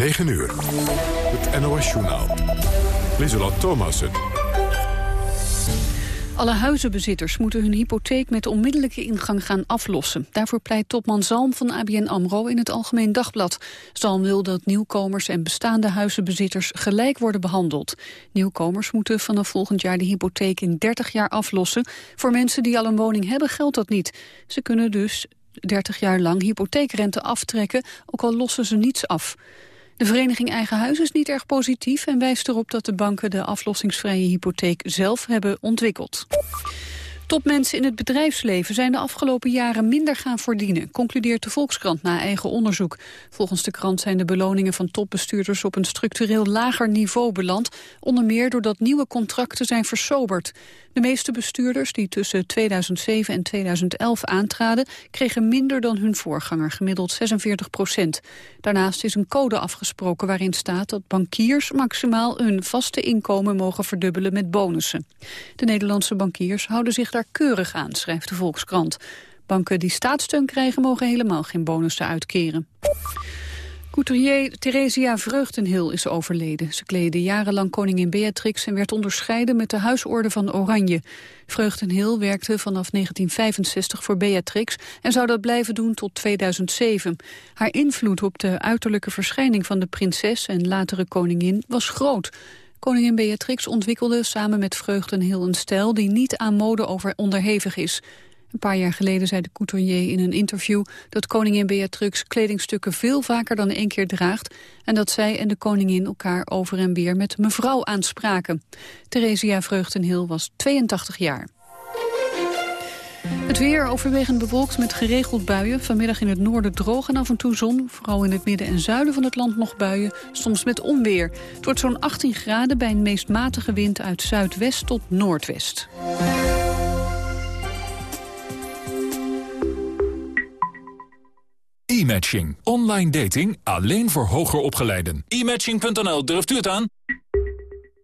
9 uur. Het NOS-journaal. Lieselot Thomassen. Alle huizenbezitters moeten hun hypotheek met onmiddellijke ingang gaan aflossen. Daarvoor pleit topman Zalm van ABN AMRO in het Algemeen Dagblad. Zalm wil dat nieuwkomers en bestaande huizenbezitters gelijk worden behandeld. Nieuwkomers moeten vanaf volgend jaar de hypotheek in 30 jaar aflossen. Voor mensen die al een woning hebben geldt dat niet. Ze kunnen dus 30 jaar lang hypotheekrente aftrekken, ook al lossen ze niets af. De vereniging Eigen Huis is niet erg positief en wijst erop dat de banken de aflossingsvrije hypotheek zelf hebben ontwikkeld. Topmensen in het bedrijfsleven zijn de afgelopen jaren minder gaan verdienen, concludeert de Volkskrant na eigen onderzoek. Volgens de krant zijn de beloningen van topbestuurders op een structureel lager niveau beland, onder meer doordat nieuwe contracten zijn versoberd. De meeste bestuurders die tussen 2007 en 2011 aantraden... kregen minder dan hun voorganger, gemiddeld 46 procent. Daarnaast is een code afgesproken waarin staat dat bankiers... maximaal hun vaste inkomen mogen verdubbelen met bonussen. De Nederlandse bankiers houden zich daar keurig aan, schrijft de Volkskrant. Banken die staatssteun krijgen mogen helemaal geen bonussen uitkeren. Couturier Theresia Vreugdenhil is overleden. Ze kleedde jarenlang koningin Beatrix en werd onderscheiden met de huisorde van Oranje. Vreugdenhil werkte vanaf 1965 voor Beatrix en zou dat blijven doen tot 2007. Haar invloed op de uiterlijke verschijning van de prinses en latere koningin was groot. Koningin Beatrix ontwikkelde samen met Vreugdenhil een stijl die niet aan mode over onderhevig is. Een paar jaar geleden zei de couturier in een interview... dat koningin Beatrix kledingstukken veel vaker dan één keer draagt... en dat zij en de koningin elkaar over en weer met mevrouw aanspraken. Theresia Vreugdenhil was 82 jaar. Het weer overwegend bewolkt met geregeld buien. Vanmiddag in het noorden droog en af en toe zon. Vooral in het midden en zuiden van het land nog buien. Soms met onweer. Het wordt zo'n 18 graden bij een meest matige wind uit zuidwest tot noordwest. E-matching. Online dating alleen voor hoger opgeleiden. E-matching.nl, durft u het aan?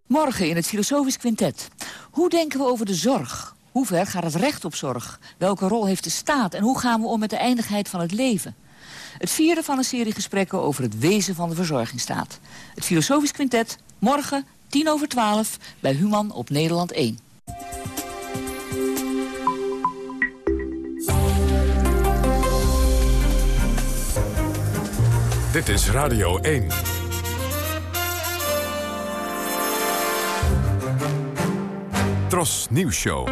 Morgen in het Filosofisch Quintet. Hoe denken we over de zorg? Hoe ver gaat het recht op zorg? Welke rol heeft de staat? En hoe gaan we om met de eindigheid van het leven? Het vierde van een serie gesprekken over het wezen van de verzorgingsstaat. Het Filosofisch Quintet, morgen, tien over twaalf, bij Human op Nederland 1. Dit is Radio 1. Tros Nieuws Show.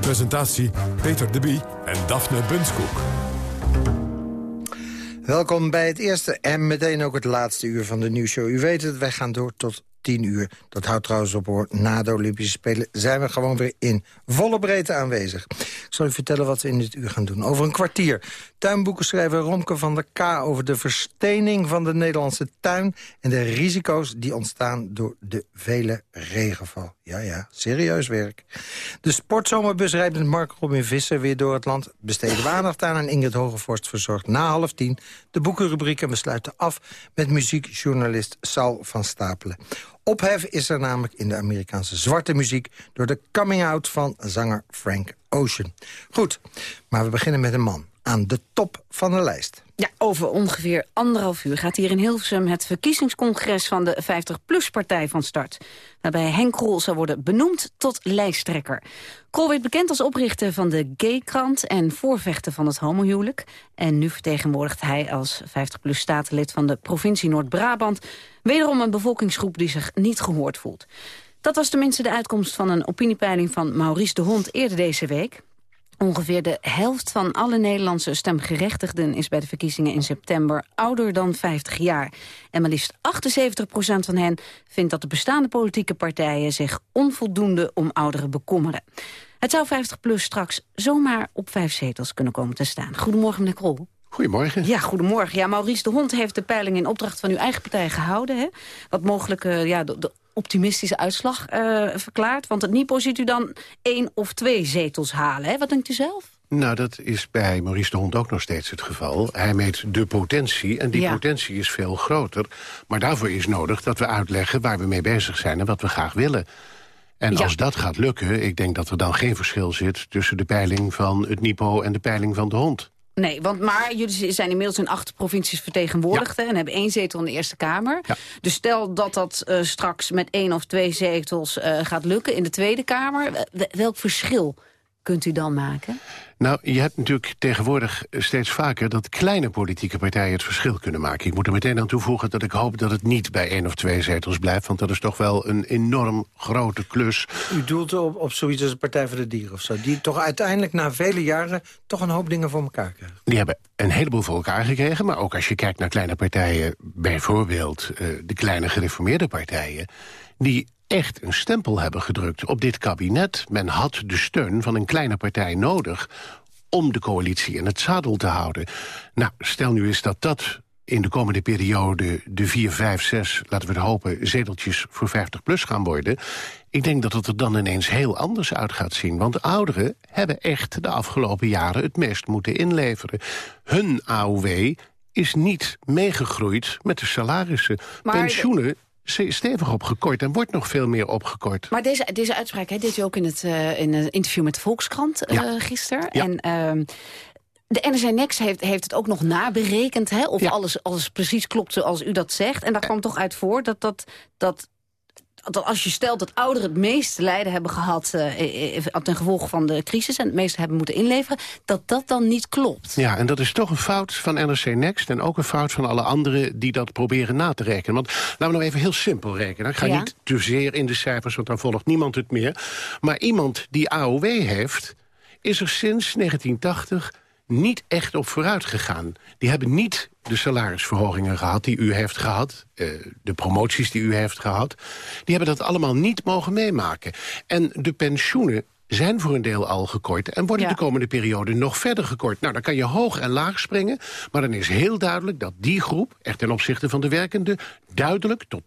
Presentatie Peter de Bie en Daphne Bunskoek. Welkom bij het eerste en meteen ook het laatste uur van de nieuwsshow. U weet het, wij gaan door tot 10 uur. Dat houdt trouwens op hoor. Na de Olympische Spelen zijn we gewoon weer in volle breedte aanwezig. Ik zal u vertellen wat we in dit uur gaan doen. Over een kwartier. Tuinboekenschrijver Romke van der K... over de verstening van de Nederlandse tuin... en de risico's die ontstaan door de vele regenval. Ja, ja, serieus werk. De sportzomerbus rijdt met Mark Robin Visser weer door het land. Besteden we aandacht aan en Ingrid Hogevorst verzorgt na half tien... de boekenrubriek en we sluiten af met muziekjournalist Sal van Stapelen. Ophef is er namelijk in de Amerikaanse zwarte muziek... door de coming-out van zanger Frank Ocean. Goed, maar we beginnen met een man aan de top van de lijst. Ja, over ongeveer anderhalf uur gaat hier in Hilversum het verkiezingscongres van de 50PLUS-partij van start. Waarbij Henk Krol zal worden benoemd tot lijsttrekker. Krol werd bekend als oprichter van de Gay-krant en voorvechter van het homohuwelijk. En nu vertegenwoordigt hij als 50PLUS-statenlid van de provincie Noord-Brabant... wederom een bevolkingsgroep die zich niet gehoord voelt. Dat was tenminste de uitkomst van een opiniepeiling van Maurice de Hond eerder deze week. Ongeveer de helft van alle Nederlandse stemgerechtigden is bij de verkiezingen in september ouder dan 50 jaar. En maar liefst 78 procent van hen vindt dat de bestaande politieke partijen zich onvoldoende om ouderen bekommeren. Het zou 50PLUS straks zomaar op vijf zetels kunnen komen te staan. Goedemorgen, meneer Krol. Goedemorgen. Ja, goedemorgen. Ja, Maurice de Hond heeft de peiling in opdracht van uw eigen partij gehouden. Hè? Wat mogelijk uh, ja, de, de, optimistische uitslag uh, verklaard. Want het NIPO ziet u dan één of twee zetels halen. Hè? Wat denkt u zelf? Nou, dat is bij Maurice de Hond ook nog steeds het geval. Hij meet de potentie en die potentie is veel groter. Maar daarvoor is nodig dat we uitleggen waar we mee bezig zijn... en wat we graag willen. En als dat gaat lukken, ik denk dat er dan geen verschil zit... tussen de peiling van het NIPO en de peiling van de hond. Nee, want maar jullie zijn inmiddels in acht provincies vertegenwoordigd... en hebben één zetel in de Eerste Kamer. Dus stel dat dat uh, straks met één of twee zetels uh, gaat lukken in de Tweede Kamer. Welk verschil kunt u dan maken? Nou, je hebt natuurlijk tegenwoordig steeds vaker... dat kleine politieke partijen het verschil kunnen maken. Ik moet er meteen aan toevoegen dat ik hoop dat het niet bij één of twee zetels blijft... want dat is toch wel een enorm grote klus. U doelt op, op zoiets als de Partij voor de Dieren of zo... die toch uiteindelijk na vele jaren toch een hoop dingen voor elkaar krijgen. Die hebben een heleboel voor elkaar gekregen... maar ook als je kijkt naar kleine partijen... bijvoorbeeld uh, de kleine gereformeerde partijen... die echt een stempel hebben gedrukt op dit kabinet. Men had de steun van een kleine partij nodig om de coalitie in het zadel te houden. Nou, stel nu eens dat dat in de komende periode de 4, 5, 6, laten we het hopen, zeteltjes voor 50 plus gaan worden. Ik denk dat het er dan ineens heel anders uit gaat zien. Want de ouderen hebben echt de afgelopen jaren het meest moeten inleveren. Hun AOW is niet meegegroeid met de salarissen. Maar Pensioenen stevig opgekort en wordt nog veel meer opgekort. Maar deze, deze uitspraak hè, deed u ook in het, uh, in het interview met de Volkskrant uh, gisteren. Ja. En uh, de NRC Next heeft, heeft het ook nog naberekend... Hè, of alles, alles precies klopt zoals u dat zegt. En daar kwam toch uit voor dat, dat, dat dat als je stelt dat ouderen het meeste lijden hebben gehad... Uh, ten gevolge van de crisis en het meeste hebben moeten inleveren... dat dat dan niet klopt. Ja, en dat is toch een fout van NRC Next... en ook een fout van alle anderen die dat proberen na te rekenen. Want laten we nou even heel simpel rekenen. Ik ga niet te zeer in de cijfers, want dan volgt niemand het meer. Maar iemand die AOW heeft, is er sinds 1980 niet echt op vooruit gegaan. Die hebben niet de salarisverhogingen gehad die u heeft gehad... Uh, de promoties die u heeft gehad... die hebben dat allemaal niet mogen meemaken. En de pensioenen zijn voor een deel al gekort... en worden de komende periode nog verder gekort. Nou, dan kan je hoog en laag springen... maar dan is heel duidelijk dat die groep, echt ten opzichte van de werkenden... duidelijk tot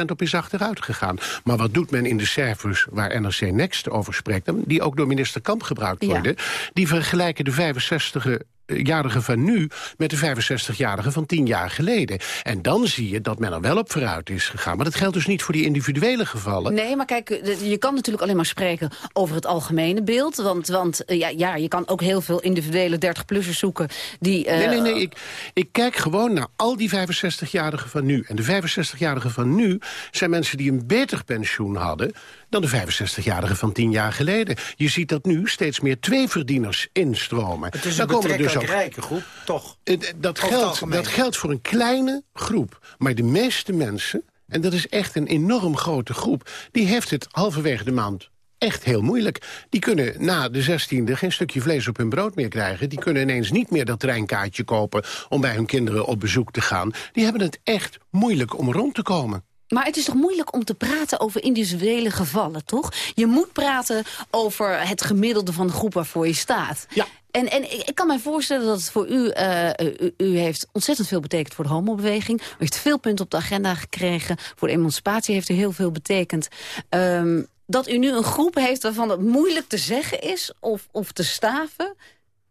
10% op is achteruit gegaan. Maar wat doet men in de cijfers waar NRC Next over spreekt... die ook door minister Kamp gebruikt worden... die vergelijken de 65 jarige van nu met de 65-jarige van tien jaar geleden. En dan zie je dat men er wel op vooruit is gegaan. Maar dat geldt dus niet voor die individuele gevallen. Nee, maar kijk, je kan natuurlijk alleen maar spreken over het algemene beeld. Want, want eh, ja, ja, je kan ook heel veel individuele 30-plussers zoeken die... Uh... Nee, nee, nee. Ik, ik kijk gewoon naar al die 65-jarigen van nu. En de 65-jarigen van nu zijn mensen die een beter pensioen hadden dan de 65-jarigen van tien jaar geleden. Je ziet dat nu steeds meer tweeverdieners instromen. Het is een dan komen dus ook, rijke groep, toch? Eh, dat geldt, dat geldt voor een kleine groep. Maar de meeste mensen, en dat is echt een enorm grote groep... die heeft het halverwege de maand echt heel moeilijk. Die kunnen na de 16e geen stukje vlees op hun brood meer krijgen. Die kunnen ineens niet meer dat treinkaartje kopen... om bij hun kinderen op bezoek te gaan. Die hebben het echt moeilijk om rond te komen. Maar het is toch moeilijk om te praten over individuele gevallen, toch? Je moet praten over het gemiddelde van de groep waarvoor je staat. Ja. En, en ik kan mij voorstellen dat het voor u, uh, u, u, heeft ontzettend veel betekend voor de homobeweging. U heeft veel punten op de agenda gekregen. Voor de emancipatie heeft u heel veel betekend. Um, dat u nu een groep heeft waarvan het moeilijk te zeggen is of, of te staven...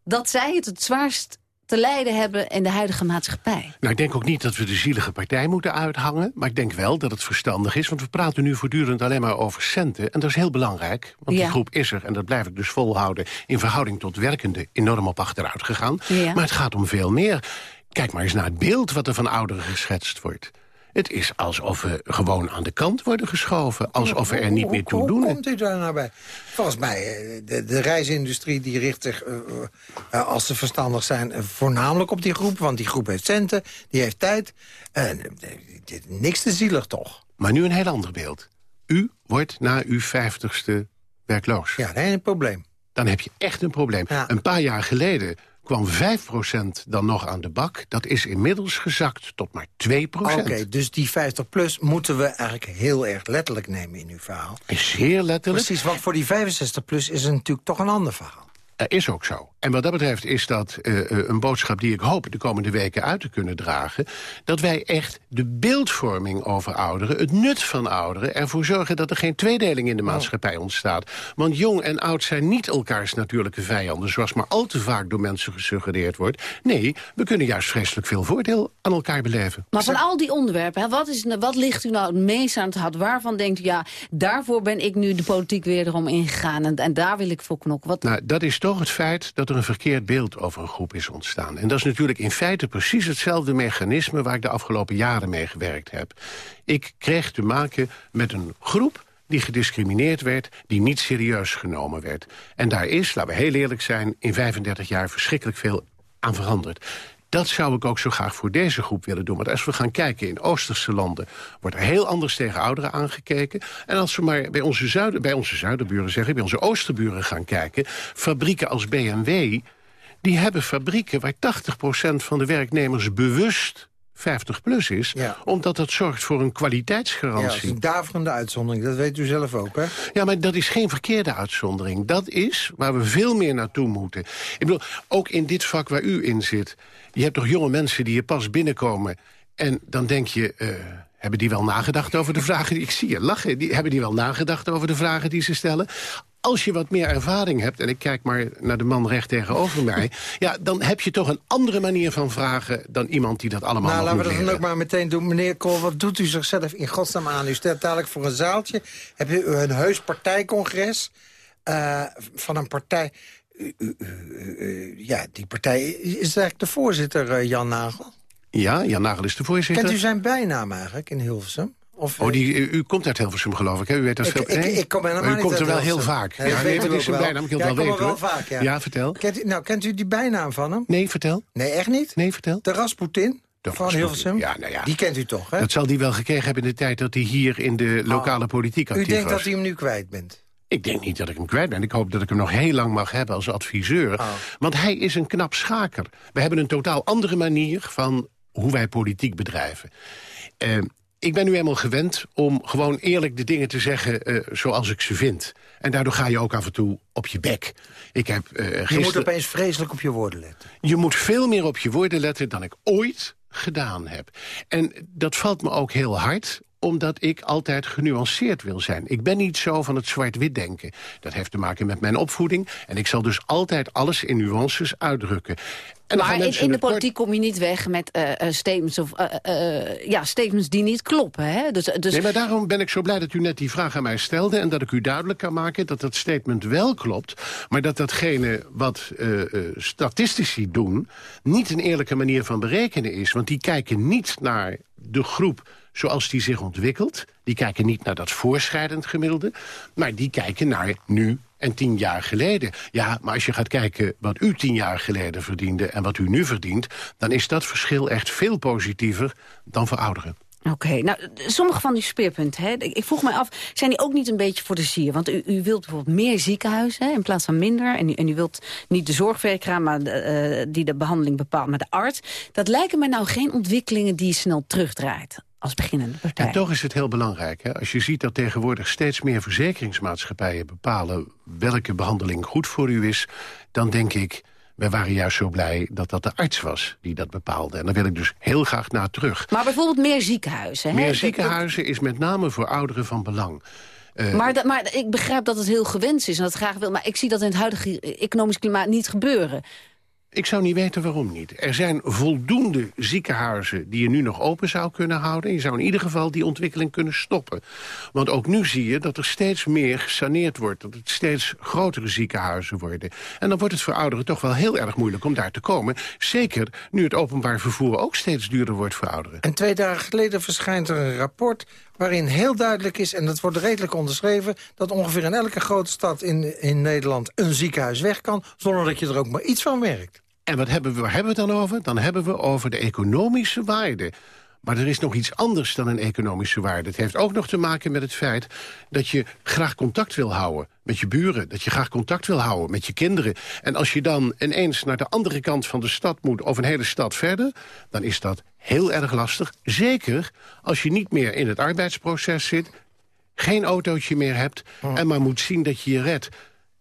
dat zij het het zwaarst te lijden hebben in de huidige maatschappij. Nou, ik denk ook niet dat we de zielige partij moeten uithangen. Maar ik denk wel dat het verstandig is. Want we praten nu voortdurend alleen maar over centen. En dat is heel belangrijk. Want die groep is er, en dat blijf ik dus volhouden... in verhouding tot werkende enorm op achteruit gegaan. Maar het gaat om veel meer. Kijk maar eens naar het beeld wat er van ouderen geschetst wordt. Het is alsof we gewoon aan de kant worden geschoven. Alsof we er niet meer toe doen. Hoe komt u daar nou bij? Volgens mij, eh, de, de reisindustrie die richt zich, uh, uh, als ze verstandig zijn... voornamelijk op die groep, want die groep heeft centen, die heeft tijd. niks te zielig toch? Maar nu een heel ander beeld. U wordt na uw vijftigste werkloos. Ja, dat is een probleem. Dan heb je echt een probleem. Een paar jaar geleden kwam 5% dan nog aan de bak. Dat is inmiddels gezakt tot maar 2%. Oké, dus die 50-plus moeten we eigenlijk heel erg letterlijk nemen in uw verhaal. Zeer letterlijk. Precies, want voor die 65-plus is het natuurlijk toch een ander verhaal. Dat is ook zo. En wat dat betreft is dat uh, een boodschap die ik hoop de komende weken uit te kunnen dragen. Dat wij echt de beeldvorming over ouderen, het nut van ouderen... ervoor zorgen dat er geen tweedeling in de oh. maatschappij ontstaat. Want jong en oud zijn niet elkaars natuurlijke vijanden... zoals maar al te vaak door mensen gesuggereerd wordt. Nee, we kunnen juist vreselijk veel voordeel aan elkaar beleven. Maar van al die onderwerpen, wat, is, wat ligt u nou het meest aan het hart? Waarvan denkt u, ja, daarvoor ben ik nu de politiek weer erom ingegaan... en, en daar wil ik voor knokken? Wat... Nou, dat is toch het feit dat er een verkeerd beeld over een groep is ontstaan. En dat is natuurlijk in feite precies hetzelfde mechanisme... waar ik de afgelopen jaren mee gewerkt heb. Ik kreeg te maken met een groep die gediscrimineerd werd, die niet serieus genomen werd. En daar is, laten we heel eerlijk zijn, in 35 jaar verschrikkelijk veel aan veranderd. Dat zou ik ook zo graag voor deze groep willen doen. Want als we gaan kijken in Oosterse landen... wordt er heel anders tegen ouderen aangekeken. En als we maar bij onze, zuiden, bij onze zuiderburen zeggen... bij onze oosterburen gaan kijken... fabrieken als BMW... die hebben fabrieken waar 80% van de werknemers bewust 50 plus is. Omdat dat zorgt voor een kwaliteitsgarantie. Ja, dat is een daverende uitzondering. Dat weet u zelf ook, hè? Ja, maar dat is geen verkeerde uitzondering. Dat is waar we veel meer naartoe moeten. Ik bedoel, ook in dit vak waar u in zit... je hebt toch jonge mensen die je pas binnenkomen... en dan denk je... Uh, hebben die wel nagedacht over de vragen die ik zie je lachen? Die, hebben die wel nagedacht over de vragen die ze stellen? Als je wat meer ervaring hebt... en ik kijk maar naar de man recht tegenover mij... ja, dan heb je toch een andere manier van vragen... dan iemand die dat allemaal nou, laten we dat dan ook maar meteen doen. Meneer Kool, wat doet u zichzelf in godsnaam aan? U staat dadelijk voor een zaaltje. Heb u een heus partijcongres uh, van een partij... ja, die partij is eigenlijk de voorzitter, uh, Jan Nagel. Ja, Jan Nagel is de voorzitter. Kent u zijn bijnaam eigenlijk in Hilversum? Of, oh, die, u, komt uit Hilversum, geloof ik. Hè? U weet dat ik, veel... Ik, ik, kom helemaal u komt er wel heel vaak. Ja, nee, dat is een bijnaam. Ik wil ja, wel weten. wel vaak, ja. ja, vertel. Kent u, nou, kent u die bijnaam van hem? Nee, vertel. Nee, echt niet? Nee, vertel. De Rasputin? van Hilversum? Ja, nou ja. Die kent u toch, hè? Dat zal hij wel gekregen hebben in de tijd dat hij hier in de oh. lokale politiek actief was. U denkt dat u hem nu kwijt bent? Ik denk niet dat ik hem kwijt ben. Ik hoop dat ik hem nog heel lang mag hebben als adviseur. Oh. Want hij is een knap schaker. We hebben een totaal andere manier van hoe wij politiek bedrijven. Uh, ik ben nu eenmaal gewend om gewoon eerlijk de dingen te zeggen uh, zoals ik ze vind. En daardoor ga je ook af en toe op je bek. Ik heb, uh, gister... Je moet opeens vreselijk op je woorden letten. Je moet veel meer op je woorden letten dan ik ooit gedaan heb. En dat valt me ook heel hard, omdat ik altijd genuanceerd wil zijn. Ik ben niet zo van het zwart-wit denken. Dat heeft te maken met mijn opvoeding. En ik zal dus altijd alles in nuances uitdrukken. En maar in, in de politiek kom je niet weg met uh, statements, of, uh, ja, statements die niet kloppen. Hè? Dus, dus... Nee, maar daarom ben ik zo blij dat u net die vraag aan mij stelde... en dat ik u duidelijk kan maken dat dat statement wel klopt... maar dat datgene wat statistici doen... niet een eerlijke manier van berekenen is. Want die kijken niet naar de groep zoals die zich ontwikkelt. Die kijken niet naar dat voorschrijdend gemiddelde... maar die kijken naar nu en tien jaar geleden. Ja, maar als je gaat kijken wat u tien jaar geleden verdiende... en wat u nu verdient, dan is dat verschil echt veel positiever dan voor ouderen. Oké, nou, sommige van die speerpunten, hè, ik vroeg mij af, zijn die ook niet een beetje voor de zier? Want u, u wilt bijvoorbeeld meer ziekenhuizen hè, in plaats van minder. En u, en u wilt niet de zorgverzekeraar maar uh, die de behandeling bepaalt, maar de arts. Dat lijken mij nou geen ontwikkelingen die je snel terugdraait als beginnende partij. En toch is het heel belangrijk. Hè? Als je ziet dat tegenwoordig steeds meer verzekeringsmaatschappijen bepalen... welke behandeling goed voor u is, dan denk ik... wij waren juist zo blij dat dat de arts was die dat bepaalde. En daar wil ik dus heel graag naar terug. Maar bijvoorbeeld meer ziekenhuizen. Hè? Meer ziekenhuizen is met name voor ouderen van belang. Uh, maar, maar ik begrijp dat het heel gewenst is en dat graag wil. Maar ik zie dat in het huidige economisch klimaat niet gebeuren. Ik zou niet weten waarom niet. Er zijn voldoende ziekenhuizen die je nu nog open zou kunnen houden. Je zou in ieder geval die ontwikkeling kunnen stoppen. Want ook nu zie je dat er steeds meer gesaneerd wordt. Dat het steeds grotere ziekenhuizen worden. En dan wordt het voor ouderen toch wel heel erg moeilijk om daar te komen. Zeker nu het openbaar vervoer ook steeds duurder wordt voor ouderen. En twee dagen geleden verschijnt er een rapport waarin heel duidelijk is, en dat wordt redelijk onderschreven... dat ongeveer in elke grote stad in, in Nederland een ziekenhuis weg kan... zonder dat je er ook maar iets van merkt. En wat hebben we, waar hebben we het dan over? Dan hebben we over de economische waarde. Maar er is nog iets anders dan een economische waarde. Het heeft ook nog te maken met het feit dat je graag contact wil houden met je buren. Dat je graag contact wil houden met je kinderen. En als je dan ineens naar de andere kant van de stad moet... of een hele stad verder, dan is dat heel erg lastig. Zeker als je niet meer in het arbeidsproces zit... geen autootje meer hebt en maar moet zien dat je je redt.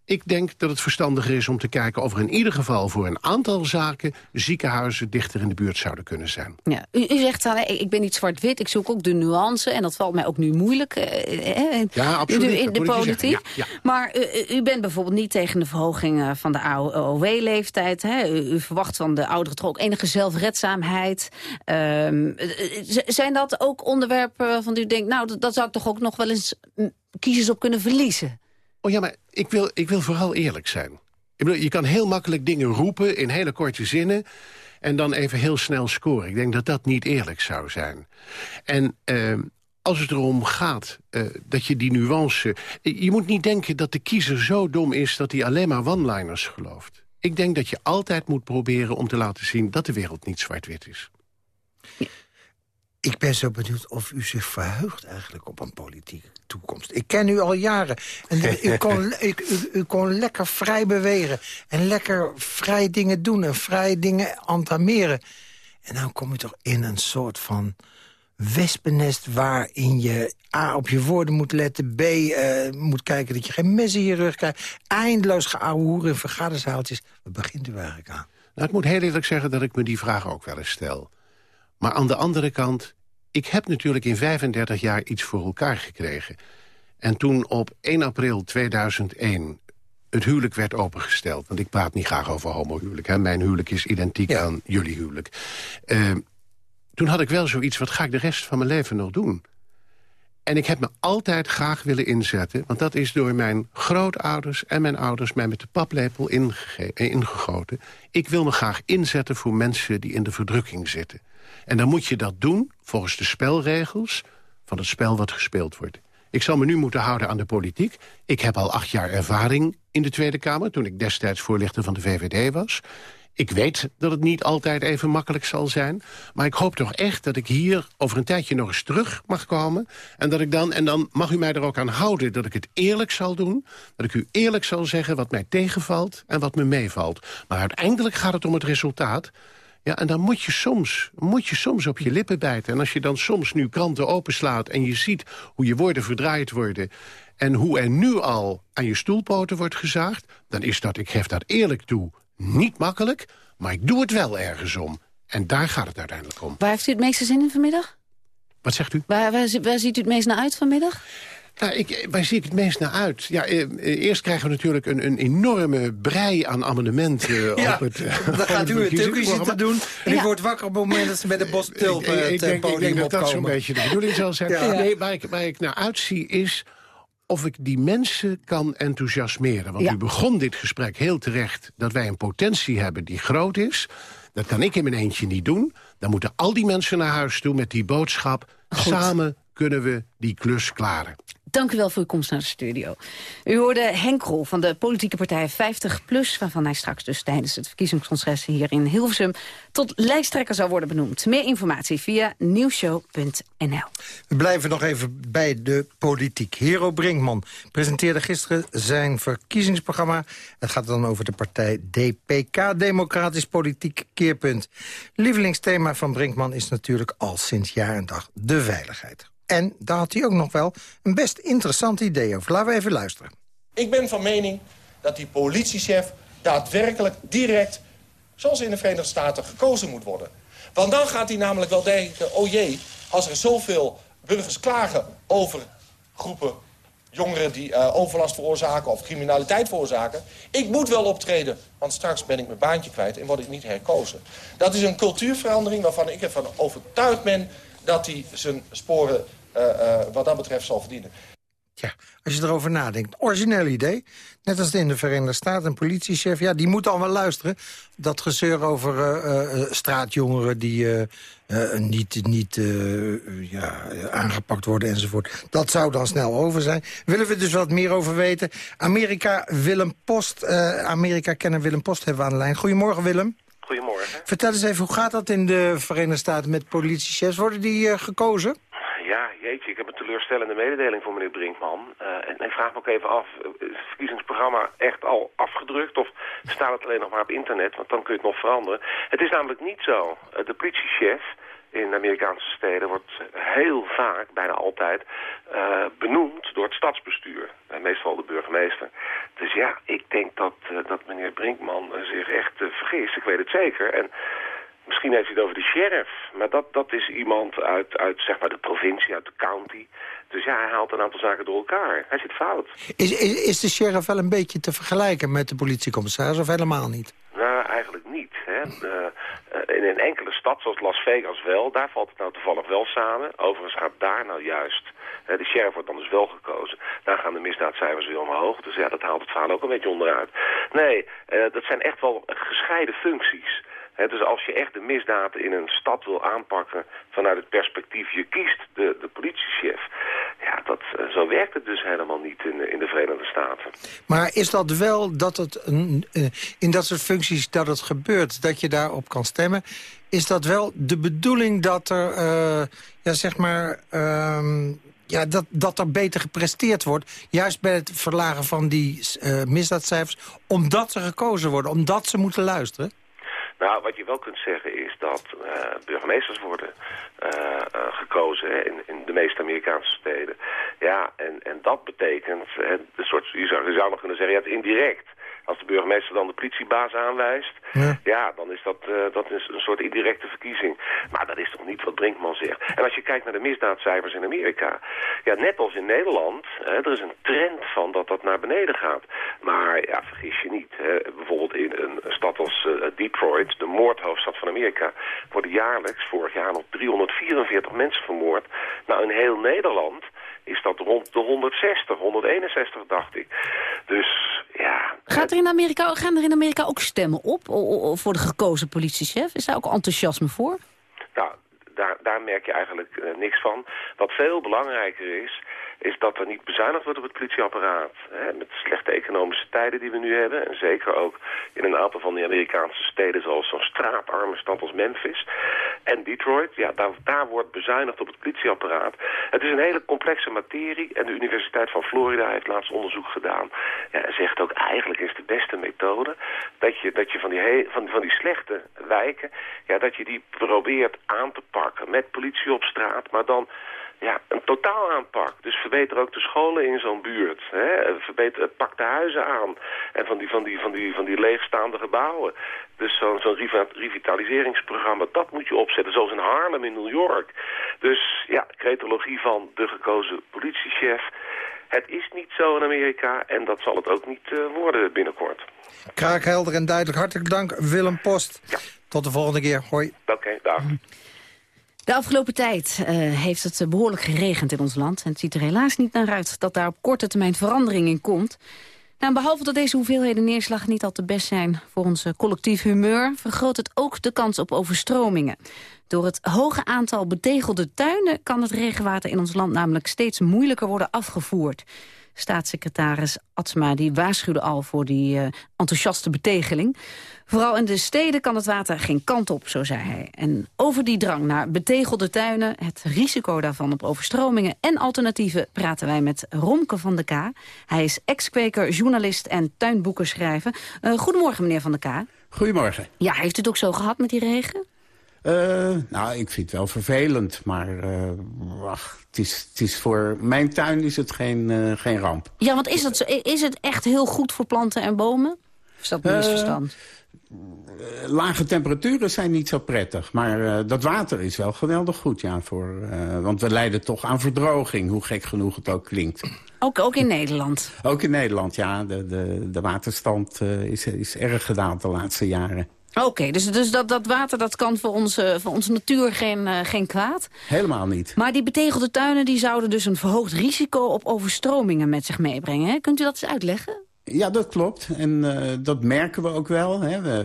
Ik denk dat het verstandiger is om te kijken of er in ieder geval voor een aantal zaken ziekenhuizen dichter in de buurt zouden kunnen zijn. Ja, u, u zegt dan, ik ben niet zwart-wit, ik zoek ook de nuance en dat valt mij ook nu moeilijk eh, eh ja, absoluut, in de, politiek. Maar u, u, bent bijvoorbeeld niet tegen de verhoging van de AOW-leeftijd. U, u, verwacht van de ouderen toch ook enige zelfredzaamheid. Um, zijn dat ook onderwerpen waarvan u denkt, nou, dat, dat zou ik toch ook nog wel eens kiezers op kunnen verliezen? Oh ja, maar ik wil, ik wil vooral eerlijk zijn. Ik bedoel, je kan heel makkelijk dingen roepen in hele korte zinnen... en dan even heel snel scoren. Ik denk dat dat niet eerlijk zou zijn. En uh, als het erom gaat uh, dat je die nuance... Je moet niet denken dat de kiezer zo dom is... dat hij alleen maar one-liners gelooft. Ik denk dat je altijd moet proberen om te laten zien... dat de wereld niet zwart-wit is. Ik ben zo benieuwd of u zich verheugt eigenlijk op een politieke toekomst. Ik ken u al jaren. En u, kon, u, u, kon lekker vrij bewegen. En lekker vrij dingen doen. En vrij dingen entameren. En dan kom je toch in een soort van wespennest... waarin je A, op je woorden moet letten... B, uh, moet kijken dat je geen mes in je rug krijgt... eindeloos geouwehoeren in vergaderzaaltjes. Wat begint u eigenlijk aan? Nou, ik moet heel eerlijk zeggen dat ik me die vraag ook wel eens stel. Maar aan de andere kant, ik heb natuurlijk in 35 jaar iets voor elkaar gekregen. En toen op 1 april 2001 het huwelijk werd opengesteld... want ik praat niet graag over homohuwelijk. Hè. Mijn huwelijk is identiek aan jullie huwelijk. Uh, toen had ik wel zoiets, wat ga ik de rest van mijn leven nog doen? En ik heb me altijd graag willen inzetten... want dat is door mijn grootouders en mijn ouders... mij met de paplepel ingegoten. Ik wil me graag inzetten voor mensen die in de verdrukking zitten. En dan moet je dat doen volgens de spelregels van het spel wat gespeeld wordt. Ik zal me nu moeten houden aan de politiek. Ik heb al acht jaar ervaring in de Tweede Kamer... toen ik destijds voorlichter van de VVD was. Ik weet dat het niet altijd even makkelijk zal zijn. Maar ik hoop toch echt dat ik hier over een tijdje nog eens terug mag komen. En dat ik dan, en dan mag u mij er ook aan houden dat ik het eerlijk zal doen. Dat ik u eerlijk zal zeggen wat mij tegenvalt en wat me meevalt. Maar uiteindelijk gaat het om het resultaat. Ja, en dan moet je, soms, moet je soms op je lippen bijten. En als je dan soms nu kranten openslaat en je ziet hoe je woorden verdraaid worden... en hoe er nu al aan je stoelpoten wordt gezaagd... dan is dat, ik geef dat eerlijk toe, niet makkelijk... maar ik doe het wel ergens om. En daar gaat het uiteindelijk om. Waar heeft u het meeste zin in vanmiddag? Wat zegt u? Waar, waar, waar ziet u het meest naar uit vanmiddag? Nou, ik, waar zie ik het meest naar uit? Ja, eh, eh, eerst krijgen we natuurlijk een, een enorme brei aan amendementen ja, op het Dan gaat u een televisie te doen en ja. ik word wakker op het moment dat ze met de bos tulpen ik, ik, denk, ik denk dat dat zo'n beetje de bedoeling zal zijn. Ja. Nee, waar ik, waar ik naar uitzie is of ik die mensen kan enthousiasmeren. Want ja. u begon dit gesprek heel terecht dat wij een potentie hebben die groot is. Dat kan ik in mijn eentje niet doen. Dan moeten al die mensen naar huis toe met die boodschap... Goed. samen kunnen we die klus klaren. Dank u wel voor uw komst naar de studio. U hoorde Henk Rol van de politieke partij 50PLUS... waarvan hij straks dus tijdens het verkiezingscongres hier in Hilversum... tot lijsttrekker zou worden benoemd. Meer informatie via nieuwshow.nl. We blijven nog even bij de politiek. Hero Brinkman presenteerde gisteren zijn verkiezingsprogramma. Het gaat dan over de partij DPK, Democratisch Politiek Keerpunt. Lievelingsthema van Brinkman is natuurlijk al sinds jaar en dag de veiligheid. En daar had hij ook nog wel een best interessant idee over. Laten we even luisteren. Ik ben van mening dat die politiechef daadwerkelijk direct... zoals in de Verenigde Staten gekozen moet worden. Want dan gaat hij namelijk wel denken... oh jee, als er zoveel burgers klagen over groepen jongeren die uh, overlast veroorzaken of criminaliteit veroorzaken. Ik moet wel optreden, want straks ben ik mijn baantje kwijt en word ik niet herkozen. Dat is een cultuurverandering waarvan ik ervan overtuigd ben dat hij zijn sporen wat dat betreft zal verdienen. Ja, als je erover nadenkt. Origineel idee. Net als in de Verenigde Staten, een politiechef. Ja, die moet dan wel luisteren. Dat gezeur over uh, uh, straatjongeren die uh, niet, niet ja, aangepakt worden enzovoort. Dat zou dan snel over zijn. Willen we dus wat meer over weten. Amerika, Willem Post. Amerika kennen Willem Post hebben we aan de lijn. Goedemorgen Willem. Goedemorgen. Vertel eens even, hoe gaat dat in de Verenigde Staten met politiechefs? Worden die gekozen? Ik heb een teleurstellende mededeling voor meneer Brinkman. Uh, en ik vraag me ook even af, is het verkiezingsprogramma echt al afgedrukt... of staat het alleen nog maar op internet, want dan kun je het nog veranderen. Het is namelijk niet zo. Uh, de politiechef in Amerikaanse steden wordt heel vaak, bijna altijd, benoemd door het stadsbestuur. Meestal de burgemeester. Dus ja, ik denk dat, dat meneer Brinkman zich echt vergist. Ik weet het zeker. En Misschien heeft hij het over de sheriff. Maar dat, dat is iemand uit, uit zeg maar de provincie, uit de county. Dus ja, hij haalt een aantal zaken door elkaar. Hij zit fout. Is, is, is de sheriff wel een beetje te vergelijken met de politiecommissaris of helemaal niet? Nou, eigenlijk niet. Hè. Uh, in een enkele stad, zoals Las Vegas wel, daar valt het nou toevallig wel samen. Overigens gaat daar nou juist de sheriff wordt dan dus wel gekozen. Daar gaan de misdaadcijfers weer omhoog. Dus ja, dat haalt het verhaal ook een beetje onderuit. Nee, dat zijn echt wel gescheiden functies dus als je echt de misdaden in een stad wil aanpakken vanuit het perspectief, je kiest de, de politiechef. Ja, dat, uh, zo werkt het dus helemaal niet in, in de Verenigde Staten. Maar is dat wel dat het uh, in dat soort functies dat het gebeurt, dat je daarop kan stemmen? Is dat wel de bedoeling dat er, uh, ja zeg maar... Ehm, ja, dat, dat er beter gepresteerd wordt. Juist bij het verlagen van die uh, misdaadcijfers. Omdat ze gekozen worden. Omdat ze moeten luisteren. Nou, wat je wel kunt zeggen is dat uh, burgemeesters worden uh, uh, gekozen in, in, de meeste Amerikaanse steden. Ja, en, en dat betekent, hè, de soort, je, zou, je zou nog kunnen zeggen, ja, het indirect. Als de burgemeester dan de politiebaas aanwijst, ja, ja dan is dat, uh, dat is een soort indirecte verkiezing. Maar dat is toch niet wat Brinkman zegt. En als je kijkt naar de misdaadcijfers in Amerika, ja, net als in Nederland, hè, er is een trend van dat dat naar beneden gaat. Maar ja, vergis je niet, hè, bijvoorbeeld in een stad als uh, Detroit, de moordhoofdstad van Amerika, worden jaarlijks vorig jaar nog 344 mensen vermoord. Nou, in heel Nederland is dat rond de 160, 161 dacht ik. Dus ja... Gaat er in Amerika, gaan er in Amerika ook stemmen op voor de gekozen politiechef? Is daar ook enthousiasme voor? Nou, daar, daar merk je eigenlijk uh, niks van. Wat veel belangrijker is, is dat er niet bezuinigd wordt op het politieapparaat. Hè, met slechte economische tijden die we nu hebben. En zeker ook in een aantal van die Amerikaanse steden zoals zo'n straatarme stad als Memphis. En Detroit, ja, daar, daar wordt bezuinigd op het politieapparaat. Het is een hele complexe materie. En de Universiteit van Florida heeft laatst onderzoek gedaan. En zegt ook eigenlijk is de beste methode dat je, dat je van, die van, van die slechte wijken, ja, dat je die probeert aan te pakken met politie op straat. Maar dan ja, een totaal aanpak. Dus verbeter ook de scholen in zo'n buurt. Hè? Verbeter, pak de huizen aan. En van die, van die, van die, van die leegstaande gebouwen. Dus zo'n zo'n revitaliseringsprogramma, dat moet je opzetten. Zoals in Harlem in New York. Dus ja, cretologie van de gekozen politiechef. Het is niet zo in Amerika en dat zal het ook niet uh, worden binnenkort. Kraakhelder en duidelijk. Hartelijk dank, Willem Post. Ja. Tot de volgende keer. Hoi. Oké, okay, dag. De afgelopen tijd uh, heeft het behoorlijk geregend in ons land. En het ziet er helaas niet naar uit dat daar op korte termijn verandering in komt. Nou, behalve dat deze hoeveelheden neerslag niet al te best zijn voor ons collectief humeur... vergroot het ook de kans op overstromingen. Door het hoge aantal betegelde tuinen kan het regenwater in ons land namelijk steeds moeilijker worden afgevoerd. Staatssecretaris Atsma die waarschuwde al voor die uh, enthousiaste betegeling. Vooral in de steden kan het water geen kant op, zo zei hij. En over die drang naar betegelde tuinen, het risico daarvan op overstromingen en alternatieven praten wij met Romke van de K. Hij is ex-kweker, journalist en tuinboekenschrijver. Uh, goedemorgen, meneer van de K. Goedemorgen. Ja, heeft u het ook zo gehad met die regen? Uh, nou, ik vind het wel vervelend, maar uh, ach, het, is, het is voor mijn tuin is het geen, uh, geen ramp. Ja, want is, dat zo, is het echt heel goed voor planten en bomen? Of is dat een misverstand? lage temperaturen zijn niet zo prettig. Maar dat water is wel geweldig goed, ja. Voor, want we lijden toch aan verdroging, hoe gek genoeg het ook klinkt. Ook, ook in Nederland? Ook in Nederland, ja. De, de, de waterstand is, is erg gedaan de laatste jaren. Oké, dus, dus dat, dat water dat kan voor onze, voor onze natuur geen, uh, geen kwaad? Helemaal niet. Maar die betegelde tuinen die zouden dus een verhoogd risico op overstromingen met zich meebrengen. Hè? Kunt u dat eens uitleggen? Ja, dat klopt. En uh, dat merken we ook wel. Hè. We,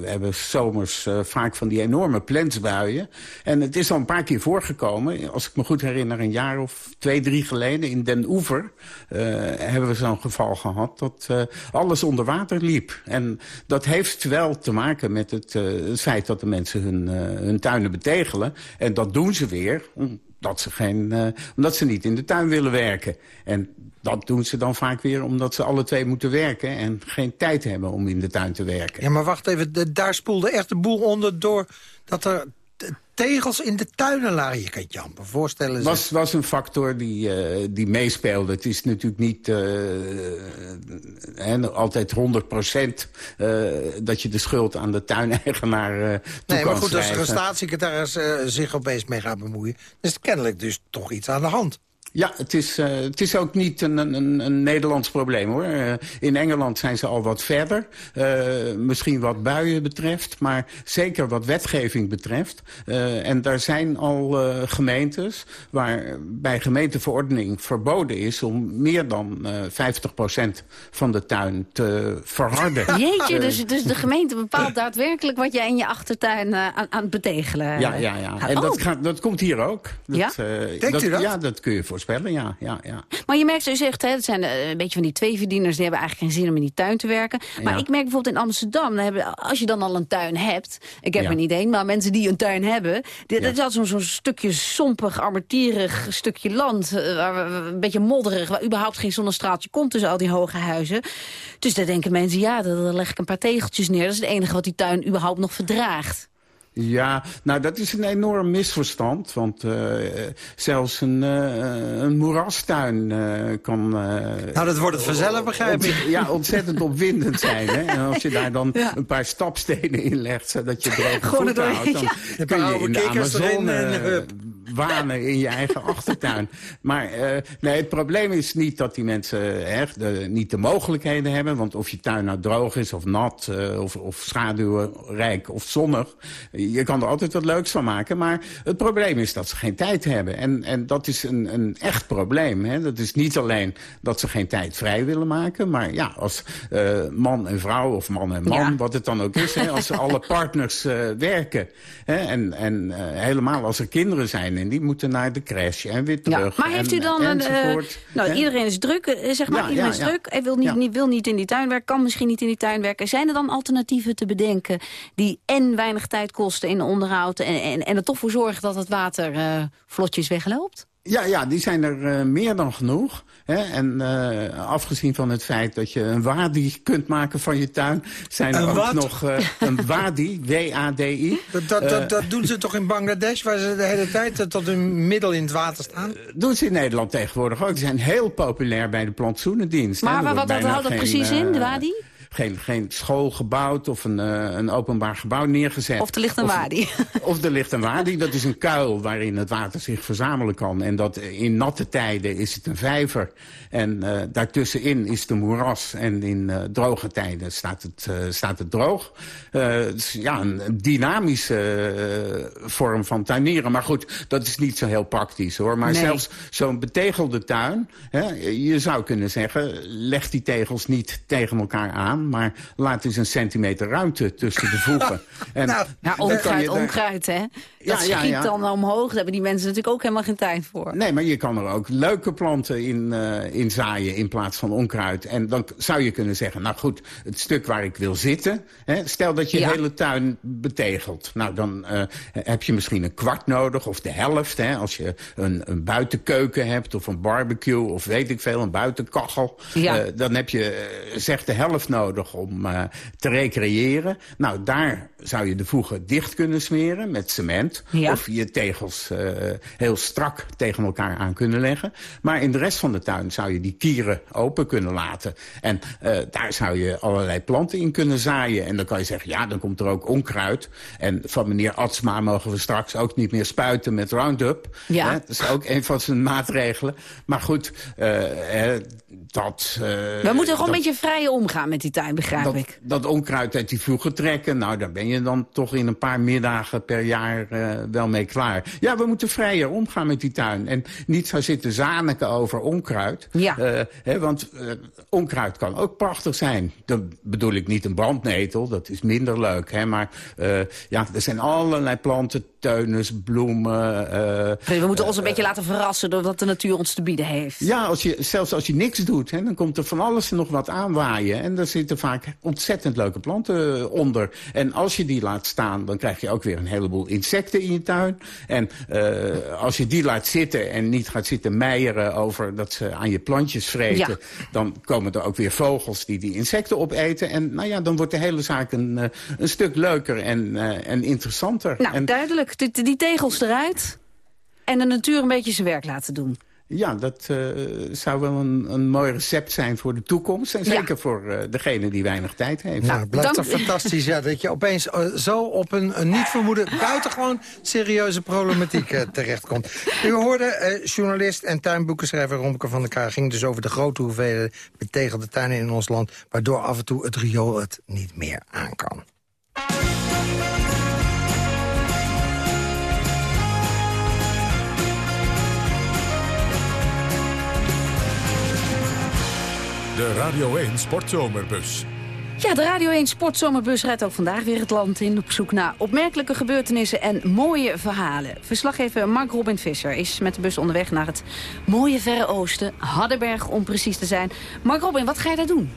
we, hebben zomers uh, vaak van die enorme plensbuien. En het is al een paar keer voorgekomen. Als ik me goed herinner, een jaar of twee, drie geleden... in Den Oever hebben we zo'n geval gehad... dat alles onder water liep. En dat heeft wel te maken met het, het feit dat de mensen hun, hun tuinen betegelen. En dat doen ze weer omdat ze, geen, omdat ze niet in de tuin willen werken. En dat doen ze dan vaak weer omdat ze alle twee moeten werken... en geen tijd hebben om in de tuin te werken. Ja, maar wacht even, daar spoelde echt de boel onder door... dat er tegels in de tuinen lagen. Je kan je amper voorstellen. was, was een factor die, uh, die meespeelde. Het is natuurlijk niet uh, altijd 100 procent uh, dat je de schuld aan de tuineigenaar toe Nee, maar goed, schrijven. als de staatssecretaris zich opeens mee gaat bemoeien... is kennelijk dus toch iets aan de hand. Ja, het is, uh, het is ook niet een, een, een Nederlands probleem hoor. Uh, in Engeland zijn ze al wat verder. Uh, misschien wat buien betreft, maar zeker wat wetgeving betreft. en daar zijn al gemeentes waar bij gemeenteverordening verboden is... om meer dan 50% van de tuin te verharden. Jeetje, dus, dus de gemeente bepaalt daadwerkelijk wat jij in je achtertuin aan, aan het betegelen. Ja, ja, ja. En oh. dat, gaat, dat komt hier ook. Dat, ja? Denkt dat, u dat? Ja, dat kun je voor voorspellen, ja. ja, ja. Maar je merkt, u zegt, hè, het zijn eh, een beetje van die tweeverdieners... die hebben eigenlijk geen zin om in die tuin te werken. Maar ik merk bijvoorbeeld in Amsterdam... Hebben, als je dan al een tuin hebt... ik heb er niet één, maar mensen die een tuin hebben... Die, dat is altijd zo'n stukje sompig, armetierig stukje land... Uh, waar, een beetje modderig, waar überhaupt geen zonnestraaltje komt... tussen al die hoge huizen. Dus daar denken mensen, ja, dan leg ik een paar tegeltjes neer. Dat is het enige wat die tuin überhaupt nog verdraagt. Ja, nou dat is een enorm misverstand. Want uh, zelfs een, uh, een moerastuin uh, kan... nou, dat wordt het vanzelf, begrijp ik. Ja, ontzettend opwindend zijn. Hè? En als je daar dan ja. een paar stapstenen in legt... zodat je droge voeten houdt... dan ja. kun je in de Amazone wanen in je eigen achtertuin. Maar uh, nee, het probleem is niet dat die mensen echt de, niet de mogelijkheden hebben. Want of je tuin nou droog is of nat uh, of, of schaduwrijk of zonnig... je kan er altijd wat leuks van maken. Maar het probleem is dat ze geen tijd hebben. En, en dat is een, een echt probleem. Hè? Dat is niet alleen dat ze geen tijd vrij willen maken... maar ja, als uh, man en vrouw of man en man, ja. wat het dan ook is... Hè, als alle partners werken hè, en, en helemaal als er kinderen zijn en die moeten naar de crash en weer terug. Ja, maar heeft u dan een... Uh, nou, iedereen is druk, eh, zeg maar. Ja, iedereen is druk. Hij wil niet, niet, wil niet in die tuin werken, kan misschien niet in die tuin werken. Zijn er dan alternatieven te bedenken die en weinig tijd kosten in onderhoud... en, en, en er toch voor zorgen dat het water uh, vlotjes wegloopt? Ja, ja, die zijn er uh, meer dan genoeg. Hè? En uh, afgezien van het feit dat je een wadi kunt maken van je tuin... zijn er een ook wat? nog uh, een wadi, W-A-D-I. Dat, dat, dat, dat, doen ze toch in Bangladesh, waar ze de hele tijd tot hun middel in het water staan? doen ze in Nederland tegenwoordig ook. Die zijn heel populair bij de plantsoenendienst. Maar, maar wat, wat houdt dat precies in, de wadi? Geen, geen school gebouwd of een, uh, een openbaar gebouw neergezet. Of er ligt een of, wadi. Of er ligt een wadi. Dat is een kuil waarin het water zich verzamelen kan. En dat in natte tijden is het een vijver. En uh, daartussenin is het een moeras. En in uh, droge tijden staat het, staat het droog. dus ja, een, een dynamische vorm van tuinieren. Maar goed, dat is niet zo heel praktisch hoor. Maar Nee. zelfs zo'n betegelde tuin, hè, je zou kunnen zeggen... leg die tegels niet tegen elkaar aan... maar laat eens een centimeter ruimte tussen de voegen. En Nou, Ja, dan kan onkruid, je daar- onkruid, hè? Dat Ja, schiet ja. dan omhoog. Daar hebben die mensen natuurlijk ook helemaal geen tijd voor. Nee, maar je kan er ook leuke planten in, uh, in zaaien in plaats van onkruid. En dan zou je kunnen zeggen, nou goed, het stuk waar ik wil zitten... Hè, stel dat je de hele tuin betegelt. Nou, dan uh, heb je misschien een kwart nodig of de helft. Hè, als je een, een buitenkeuken hebt of een barbecue of weet ik veel, een buitenkachel. Uh, dan heb je zeg de helft nodig om te recreëren. Nou, daar zou je de voegen dicht kunnen smeren met cement. Ja. Of je tegels uh, heel strak tegen elkaar aan kunnen leggen. Maar in de rest van de tuin zou je die kieren open kunnen laten. En uh, daar zou je allerlei planten in kunnen zaaien. En dan kan je zeggen, ja, dan komt er ook onkruid. En van meneer Atsma mogen we straks ook niet meer spuiten met Roundup. Ja. Hè? Dat is ook een van zijn maatregelen. Maar goed, uh, hè, dat... We moeten gewoon een beetje vrij omgaan met die tuin, begrijp dat, ik. dat onkruid uit die voegen trekken, nou, daar ben je dan toch in een paar middagen per jaar uh, wel mee klaar. Ja, we moeten vrijer omgaan met die tuin. En niet zo zitten zaniken over onkruid. Ja. Uh, hè, want uh, onkruid kan ook prachtig zijn. Dan bedoel ik niet een brandnetel, dat is minder leuk. Hè, maar ja, er zijn allerlei planten, teunis, bloemen. Uh, we moeten ons een beetje laten verrassen door wat de natuur ons te bieden heeft. Ja, als je, zelfs als je niks doet, hè, dan komt er van alles nog wat aanwaaien. En daar zitten vaak ontzettend leuke planten onder. En als je die laat staan, dan krijg je ook weer een heleboel insecten in je tuin. En uh, als je die laat zitten en niet gaat zitten meijeren over dat ze aan je plantjes vreten... Ja. dan komen er ook weer vogels die die insecten opeten. En nou ja, dan wordt de hele zaak een, een stuk leuker en, uh, en interessanter. Nou, en, duidelijk. Die, die tegels eruit en de natuur een beetje zijn werk laten doen. Ja, dat uh, zou wel een, een mooi recept zijn voor de toekomst. En zeker voor uh, degene die weinig tijd heeft. Nou, het blijft toch fantastisch ja, dat je opeens uh, zo op een, een niet vermoeden... buitengewoon serieuze problematiek terechtkomt. U hoorde journalist en tuinboekenschrijver Romke van der Kaar... ging dus over de grote hoeveelheden betegelde tuinen in ons land... waardoor af en toe het riool het niet meer aan kan. De Radio 1 Sportzomerbus. Ja, de Radio 1 Sportzomerbus rijdt ook vandaag weer het land in... op zoek naar opmerkelijke gebeurtenissen en mooie verhalen. Verslaggever Mark Robin Visser is met de bus onderweg naar het mooie Verre Oosten. Hardenberg om precies te zijn. Mark Robin, wat ga je daar doen?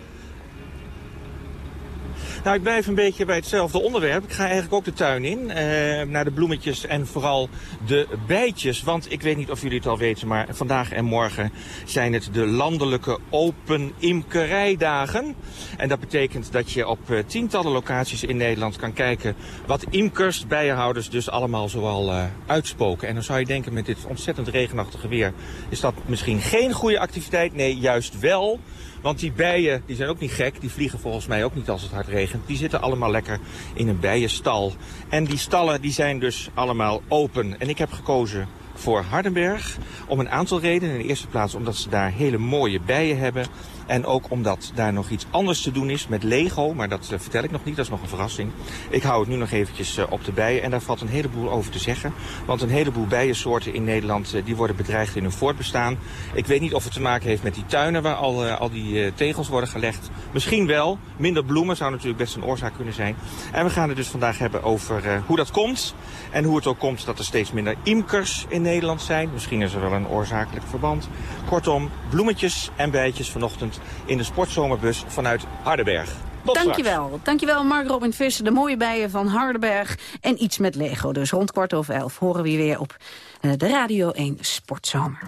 Nou, ik blijf een beetje bij hetzelfde onderwerp. Ik ga eigenlijk ook de tuin in, eh, naar de bloemetjes en vooral de bijtjes. Want ik weet niet of jullie het al weten, maar vandaag en morgen zijn het de landelijke open imkerijdagen. En dat betekent dat je op uh, tientallen locaties in Nederland kan kijken wat imkers, bijenhouders dus allemaal zoal uh, uitspoken. En dan zou je denken met dit ontzettend regenachtige weer, is dat misschien geen goede activiteit? Nee, juist wel. Want die bijen, die zijn ook niet gek. Die vliegen volgens mij ook niet als het hard regent. Die zitten allemaal lekker in een bijenstal. En die stallen die zijn dus allemaal open. En ik heb gekozen voor Hardenberg om een aantal redenen. In de eerste plaats omdat ze daar hele mooie bijen hebben. En ook omdat daar nog iets anders te doen is met Lego. Maar dat uh, vertel ik nog niet, dat is nog een verrassing. Ik hou het nu nog eventjes uh, op de bijen. En daar valt een heleboel over te zeggen. Want een heleboel bijensoorten in Nederland uh, die worden bedreigd in hun voortbestaan. Ik weet niet of het te maken heeft met die tuinen waar al, al die tegels worden gelegd. Misschien wel. Minder bloemen zou natuurlijk best een oorzaak kunnen zijn. En we gaan het dus vandaag hebben over hoe dat komt. En hoe het ook komt dat er steeds minder imkers in Nederland zijn. Misschien is er wel een oorzakelijk verband. Kortom, bloemetjes en bijtjes vanochtend in de sportzomerbus vanuit Hardenberg. Tot Dankjewel. Straks. Dankjewel Mark Robin Visser, de mooie bijen van Hardenberg. En iets met Lego. Dus rond kwart over elf horen we je weer op uh, de Radio 1 Sportzomer.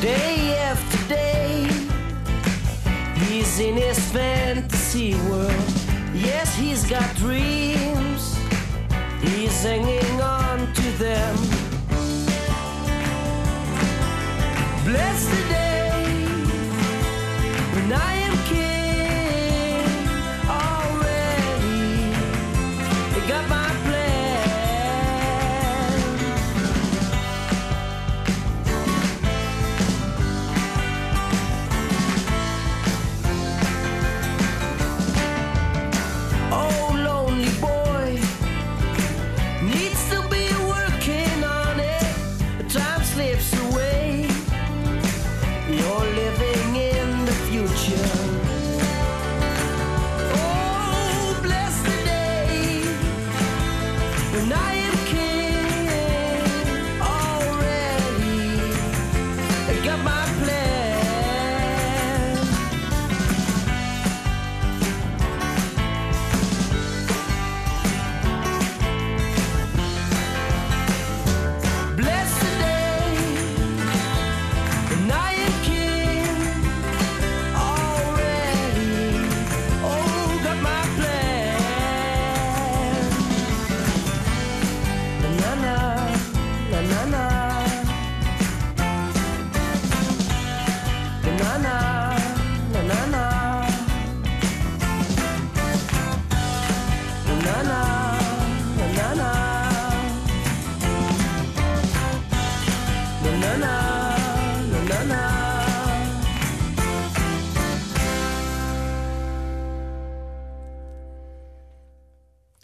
Day after day, he's in his fantasy world. He's got dreams, he's hanging on to them. Bless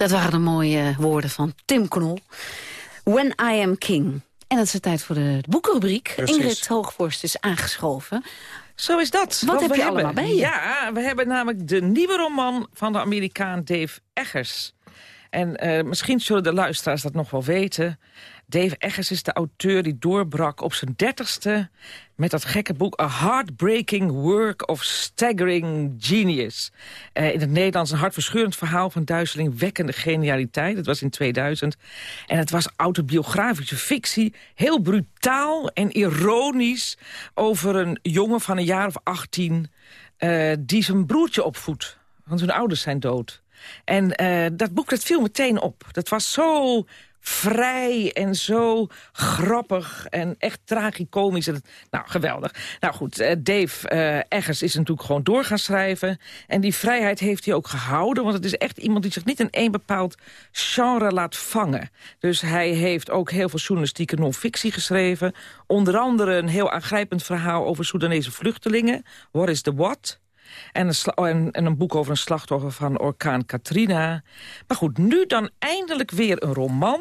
Dat waren de mooie woorden van Tim Knol. When I Am King. En dat is de tijd voor de boekenrubriek. Precies. Ingrid Hoogvorst is aangeschoven. Zo is dat. Wat Want heb we je hebben, allemaal bij je? Ja, we hebben namelijk de nieuwe roman van de Amerikaan Dave Eggers. En eh, misschien zullen de luisteraars dat nog wel weten. Dave Eggers is de auteur die doorbrak op zijn dertigste... met dat gekke boek A Heartbreaking Work of Staggering Genius. Eh, in het Nederlands een hartverscheurend verhaal van duizelingwekkende genialiteit. Dat was in 2000. En het was autobiografische fictie. Heel brutaal en ironisch over een jongen van een jaar of 18... eh, die zijn broertje opvoedt. Want hun ouders zijn dood. En eh, dat boek dat viel meteen op. Dat was zo vrij en zo grappig en echt tragicomisch. En, nou, geweldig. Nou goed, eh, Dave uh, Eggers is natuurlijk gewoon door gaan schrijven. En die vrijheid heeft hij ook gehouden. Want het is echt iemand die zich niet in één bepaald genre laat vangen. Dus hij heeft ook heel veel journalistieke non-fictie geschreven. Onder andere een heel aangrijpend verhaal over Soedanese vluchtelingen. What is the what? En een, en, en een boek over een slachtoffer van orkaan Katrina. Maar goed, nu dan eindelijk weer een roman.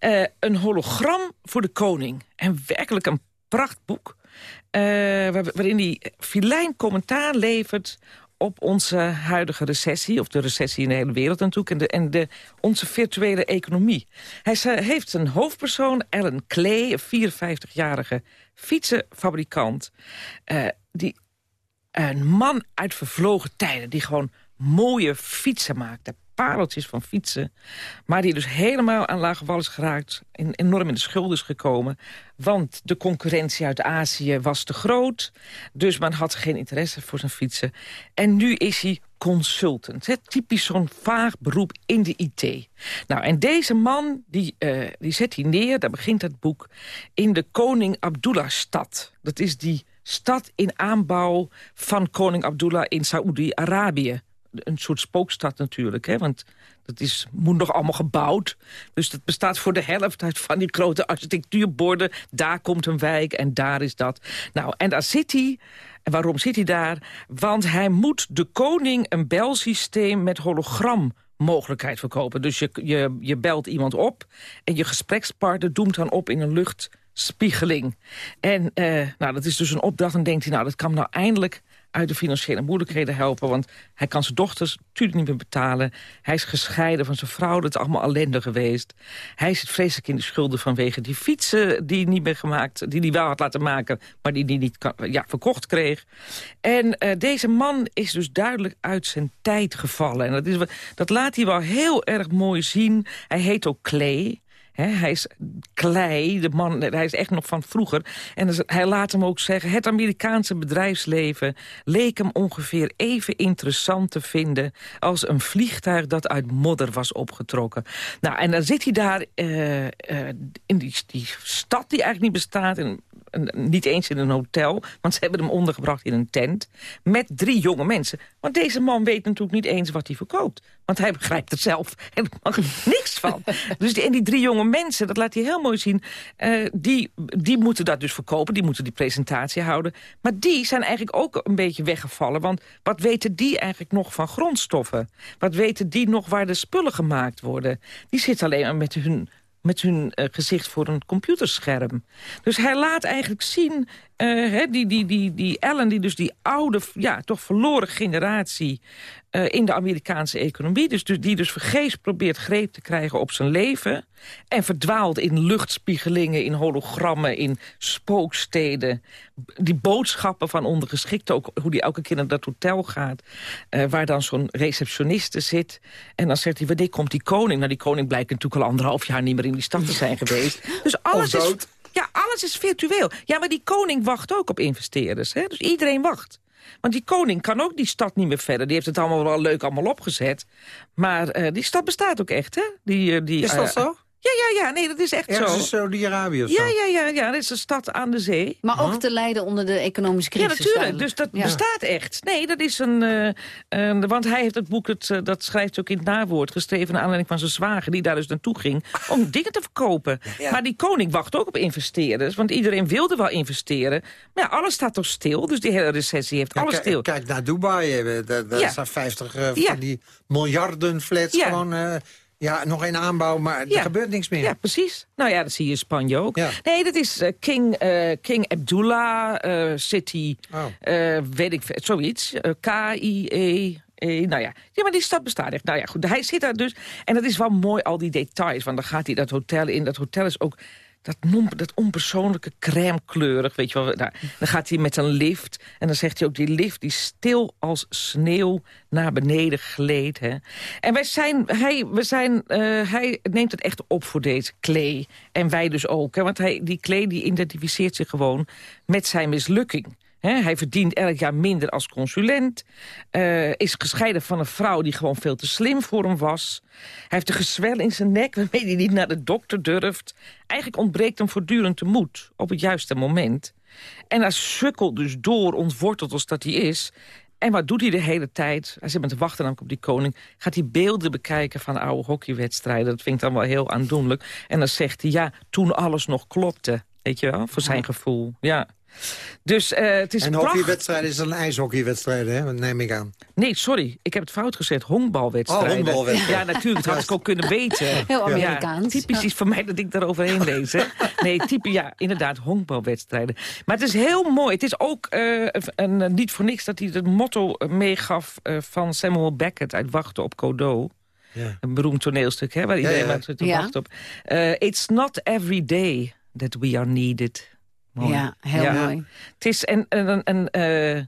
Uh, een hologram voor de koning. En werkelijk een prachtboek. Uh, waarin hij filijn commentaar levert op onze huidige recessie... of de recessie in de hele wereld natuurlijk... en, de, en de, onze virtuele economie. Hij heeft een hoofdpersoon, Ellen Clay, een 54-jarige fietsenfabrikant... Die een man uit vervlogen tijden... die gewoon mooie fietsen maakte, pareltjes van fietsen. Maar die dus helemaal aan lage wal is geraakt, en enorm in de schuld is gekomen. Want de concurrentie uit Azië was te groot. Dus men had geen interesse voor zijn fietsen. En nu is hij consultant. Hè? Typisch zo'n vaag beroep in de IT. Nou, en deze man, die, uh, die zet hij neer, daar begint het boek... in de Koning Abdullah-stad. Dat is die stad in aanbouw van koning Abdullah in Saoedi-Arabië. Een soort spookstad natuurlijk, hè, want dat is, moet nog allemaal gebouwd. Dus dat bestaat voor de helft uit van die grote architectuurborden. Daar komt een wijk en daar is dat. Nou, en daar zit hij. En waarom zit hij daar? Want hij moet de koning een belsysteem met hologram mogelijkheid verkopen. Dus je, je, je belt iemand op en je gesprekspartner doemt dan op in een lucht spiegeling. En uh, nou, dat is dus een opdracht. En denkt hij, nou, dat kan nou eindelijk uit de financiële moeilijkheden helpen. Want hij kan zijn dochters natuurlijk niet meer betalen. Hij is gescheiden van zijn vrouw. Dat is allemaal ellende geweest. Hij zit vreselijk in de schulden vanwege die fietsen die niet meer gemaakt... die hij wel had laten maken, maar die hij niet ja, verkocht kreeg. En uh, deze man is dus duidelijk uit zijn tijd gevallen. En dat, is, dat laat hij wel heel erg mooi zien. Hij heet ook Clay hij is klei, de man, hij is echt nog van vroeger. En dus, hij laat hem ook zeggen... het Amerikaanse bedrijfsleven leek hem ongeveer even interessant te vinden... als een vliegtuig dat uit modder was opgetrokken. Nou, en dan zit hij daar uh, uh, in die, die, stad die eigenlijk niet bestaat... In, niet eens in een hotel, want ze hebben hem ondergebracht in een tent... met drie jonge mensen. Want deze man weet natuurlijk niet eens wat hij verkoopt. Want hij begrijpt er zelf helemaal niks van. Dus die, en die drie jonge mensen, dat laat hij heel mooi zien... Uh, die, die moeten dat dus verkopen, die moeten die presentatie houden. Maar die zijn eigenlijk ook een beetje weggevallen. Want wat weten die eigenlijk nog van grondstoffen? Wat weten die nog waar de spullen gemaakt worden? Die zitten alleen maar met hun met hun uh, gezicht voor een computerscherm. Dus hij laat eigenlijk zien, uh, die, die, die, die Ellen, die dus die oude, ja, toch verloren generatie... Uh, in de Amerikaanse economie, dus, dus, die dus vergeefs probeert greep te krijgen op zijn leven... en verdwaalt in luchtspiegelingen, in hologrammen, in spooksteden. Die boodschappen van ondergeschikten, ook hoe die elke keer naar dat hotel gaat... waar dan zo'n receptioniste zit. En dan zegt hij, wanneer komt die koning? Nou, die koning blijkt natuurlijk al anderhalf jaar niet meer in die stad te zijn geweest. Dus alles is, ja, alles is virtueel. Ja, maar die koning wacht ook op investeerders. Hè? Dus iedereen wacht. Want die koning kan ook die stad niet meer verder. Die heeft het allemaal wel leuk allemaal opgezet. Maar uh, die stad bestaat ook echt, hè? Die, uh, die, is dat uh, zo? Ja, ja, ja, nee, dat is echt Ergens zo. in Saudi-Arabië of ja, zo? ja, ja, ja, dat is een stad aan de zee. Maar ook te lijden onder de economische Ja, crisis. natuurlijk. Dus dat Ja. bestaat echt. Nee, dat is een... eh, eh, want hij heeft het boek, het, eh, dat schrijft hij ook in het nawoord... geschreven naar aanleiding van zijn zwager... die daar dus naartoe ging om dingen te verkopen. Ja. Maar die koning wacht ook op investeerders. Want iedereen wilde wel investeren. Maar ja, alles staat toch stil. Dus die hele recessie heeft Ja, alles stil. Kijk naar Dubai, eh, daar, daar Ja. staan 50 eh, Ja. van die miljarden flats Ja. gewoon... ja, nog in aanbouw, maar er gebeurt niks meer. Ja, precies. Nou ja, dat zie je in Spanje ook. Ja. Nee, dat is eh, King, eh, King Abdullah eh, City, Oh. weet ik veel, zoiets. Eh, K-I-E... E, nou ja. ja, maar die stad bestaat echt. Nou ja, goed, hij zit daar dus. En dat is wel mooi, al die details. Want dan gaat hij dat hotel in. Dat hotel is ook dat, dat onpersoonlijke crèmekleurig, weet je wel. Dan gaat hij met een lift. En dan zegt hij ook, die lift die stil als sneeuw naar beneden gleed. Hè. En wij zijn, hij, we zijn, eh, hij neemt het echt op voor deze Clay. En wij dus ook. Hè, want hij, die Clay die identificeert zich gewoon met zijn mislukking. Hij verdient elk jaar minder als consulent. Uh, is gescheiden van een vrouw die gewoon veel te slim voor hem was. Hij heeft een gezwel in zijn nek waarmee hij niet naar de dokter durft. Eigenlijk ontbreekt hem voortdurend de moed op het juiste moment. En hij sukkelt dus door, ontworteld als dat hij is. En wat doet hij de hele tijd? Hij zit met te wachten namelijk op die koning. Gaat hij beelden bekijken van oude hockeywedstrijden. Dat vind ik dan wel heel aandoenlijk. En dan zegt hij, ja, toen alles nog klopte. Weet je wel, voor zijn gevoel. Ja. Dus, uh, het is en hockeywedstrijden is een ijshockeywedstrijd, hè? neem ik aan. Nee, sorry, ik heb het fout gezegd. Honkbalwedstrijden. Oh, honkbalwedstrijden. Ja, natuurlijk, dat had ik ook kunnen weten. Heel Amerikaans. Ja, typisch is voor mij dat ik daar overheen lees. Hè? Nee, typisch, ja, inderdaad, honkbalwedstrijden. Maar het is heel mooi. Het is ook uh, een, niet voor niks dat hij het motto meegaf... Uh, van Samuel Beckett uit Wachten op Godot. Ja. Een beroemd toneelstuk, hè, waar iedereen ja, ja. te wachten op. it's not every day that we are needed... Mooi. Ja, heel mooi. Het is een... een, een uh,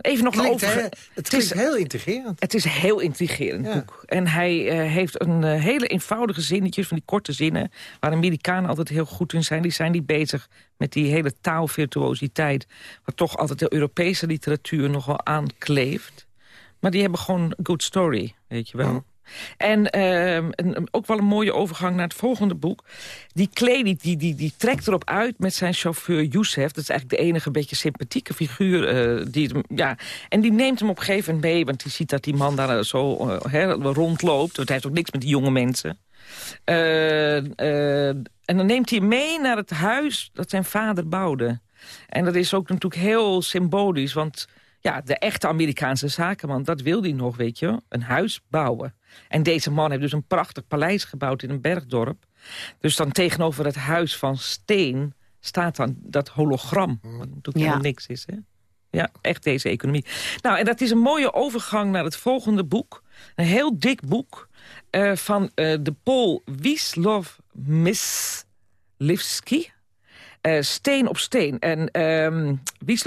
Even nog klinkt, over... Het is heel intrigerend. Het is een heel intrigerend ja. boek. En hij uh, heeft een uh, hele eenvoudige zinnetjes, van die korte zinnen... waar Amerikanen altijd heel goed in zijn. Die zijn niet bezig met die hele taalvirtuositeit... waar toch altijd de Europese literatuur nog wel aankleeft. Maar die hebben gewoon een good story, weet je wel. En uh, ook wel een mooie overgang naar het volgende boek. Die Clay die, die, die, trekt erop uit met zijn chauffeur Youssef. Dat is eigenlijk de enige beetje sympathieke figuur. Uh, die, ja. En die neemt hem op een gegeven moment mee. Want die ziet dat die man daar zo uh, rondloopt. Want hij heeft ook niks met die jonge mensen. Uh, en dan neemt hij hem mee naar het huis dat zijn vader bouwde. En dat is ook natuurlijk heel symbolisch. Want ja, de echte Amerikaanse zakenman, dat wil hij nog, weet je. Een huis bouwen. En deze man heeft dus een prachtig paleis gebouwd in een bergdorp. Dus dan tegenover het huis van steen staat dan dat hologram. Wat natuurlijk ja. helemaal niks is, hè? Ja, echt deze economie. Nou, en dat is een mooie overgang naar het volgende boek. Een heel dik boek uh, van uh, de Pool Wisław Myslivski. Uh, steen op steen. En um,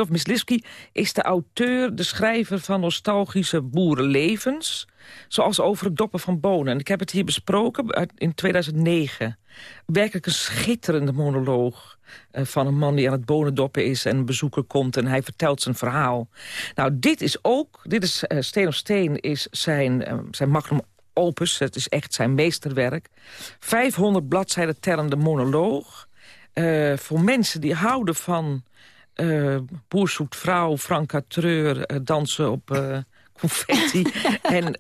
Myslivski is de auteur, de schrijver van nostalgische boerenlevens. Zoals over het doppen van bonen. En ik heb het hier besproken in 2009. Werkelijk een schitterende monoloog uh, van een man die aan het bonendoppen is... en een bezoeker komt en hij vertelt zijn verhaal. Nou, dit is ook, dit is uh, Steen op Steen, is zijn, zijn magnum opus. Het is echt zijn meesterwerk. 500 bladzijden tellende monoloog. Voor mensen die houden van... Uh, boer zoekt vrouw, Franka Treur, dansen op confetti en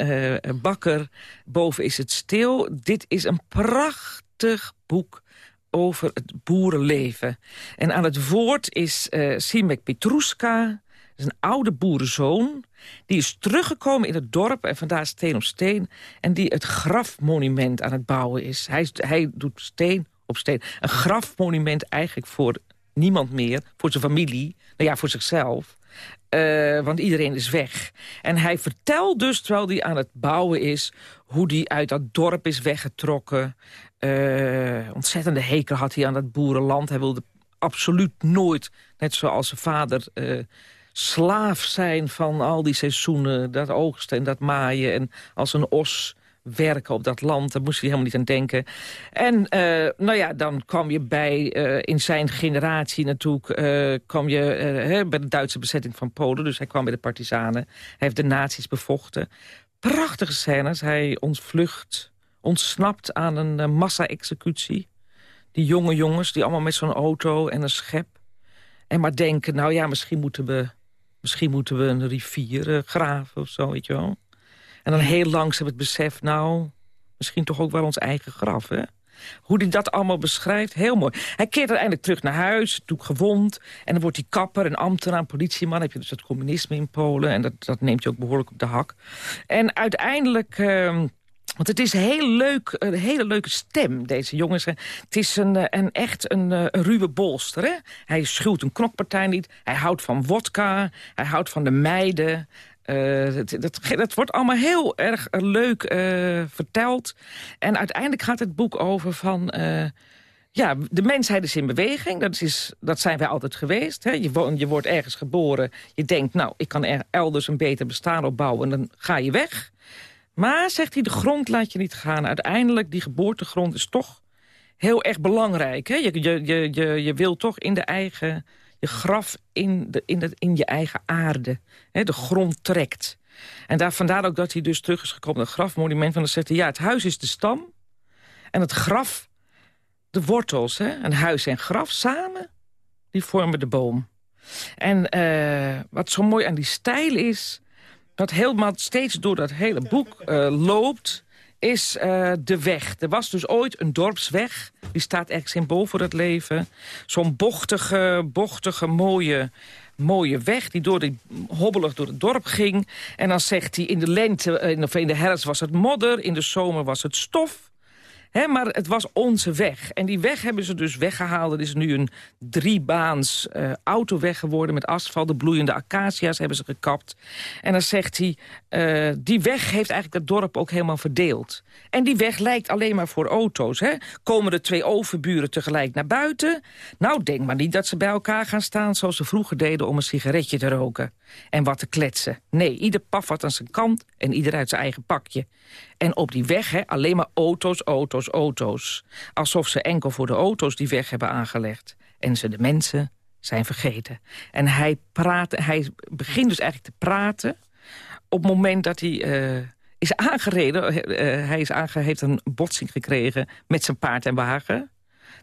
uh, bakker. Boven is het stil. Dit is een prachtig boek over het boerenleven. En aan het woord is Simek Petruska, een oude boerenzoon. Die is teruggekomen in het dorp, en vandaar steen op steen... en die het grafmonument aan het bouwen is. Hij, hij doet steen op. Een grafmonument eigenlijk voor niemand meer, voor zijn familie, nou ja, voor zichzelf. Uh, want iedereen is weg. En hij vertelt dus, terwijl hij aan het bouwen is... hoe hij uit dat dorp is weggetrokken. Uh, ontzettende hekel had hij aan dat boerenland. Hij wilde absoluut nooit, net zoals zijn vader... Uh, slaaf zijn van al die seizoenen, dat oogsten en dat maaien... en als een os werken op dat land. Daar moest hij helemaal niet aan denken. En uh, nou ja, dan kwam je bij, uh, in zijn generatie natuurlijk... Uh, kwam je bij de Duitse bezetting van Polen. Dus hij kwam bij de partisanen. Hij heeft de nazi's bevochten. Prachtige scènes. Hij ontvlucht, ontsnapt aan een massa-executie. Die jonge jongens, die allemaal met zo'n auto en een schep. En maar denken, nou ja, misschien moeten we, misschien moeten we een rivier graven of zo, weet je wel. En dan heel langzaam het besef, nou, misschien toch ook wel ons eigen graf, hè? Hoe hij dat allemaal beschrijft, heel mooi. Hij keert uiteindelijk terug naar huis, doet gewond... en dan wordt hij kapper en ambtenaar, politieman. heb je dus het communisme in Polen en dat, dat neemt je ook behoorlijk op de hak. En uiteindelijk... Uh, want het is heel leuk, een hele leuke stem, deze jongens. Het is een, eh, een echt een, eh, een ruwe bolster. Hè? Hij schuwt een knokpartij niet. Hij houdt van wodka. Hij houdt van de meiden. Dat, dat, wordt allemaal heel erg uh, leuk uh, verteld. En uiteindelijk gaat het boek over van... ja, de mensheid is in beweging. Dat, is, dat zijn wij altijd geweest. Hè? Je, je wordt ergens geboren. Je denkt, nou, ik kan er elders een beter bestaan opbouwen. En dan ga je weg. Maar, zegt hij, de grond laat je niet gaan. Uiteindelijk, die geboortegrond is toch heel erg belangrijk. Hè? Je, je, je, je wil toch in de eigen je graf in, de, in, de, in je eigen aarde. Hè, de grond trekt. En daar, vandaar ook dat hij dus terug is gekomen... het grafmonument van de zegt ja, het huis is de stam... en het graf de wortels. Hè? Een huis en graf samen, die vormen de boom. En eh, wat zo mooi aan die stijl is... wat helemaal steeds door dat hele boek uh, loopt is uh, de weg. Er was dus ooit een dorpsweg. Die staat ergens symbool voor het leven. Zo'n bochtige, bochtige, mooie, mooie weg die door die, hobbelig door het dorp ging. En dan zegt hij, in de lente, of in de herfst was het modder... in de zomer was het stof maar het was onze weg. En die weg hebben ze dus weggehaald. Het is nu een driebaans uh, autoweg geworden met asfalt. De bloeiende acacia's hebben ze gekapt. En dan zegt hij, uh, die weg heeft eigenlijk het dorp ook helemaal verdeeld. En die weg lijkt alleen maar voor auto's. Hè? Komen de twee overburen tegelijk naar buiten? Nou, denk maar niet dat ze bij elkaar gaan staan... zoals ze vroeger deden om een sigaretje te roken. En wat te kletsen. Nee, ieder paf wat aan zijn kant en ieder uit zijn eigen pakje. En op die weg alleen maar auto's, auto's, auto's. Alsof ze enkel voor de auto's die weg hebben aangelegd. En ze de mensen zijn vergeten. En hij, praat, hij begint dus eigenlijk te praten... op het moment dat hij uh, is aangereden. Uh, hij is aange, heeft een botsing gekregen met zijn paard en wagen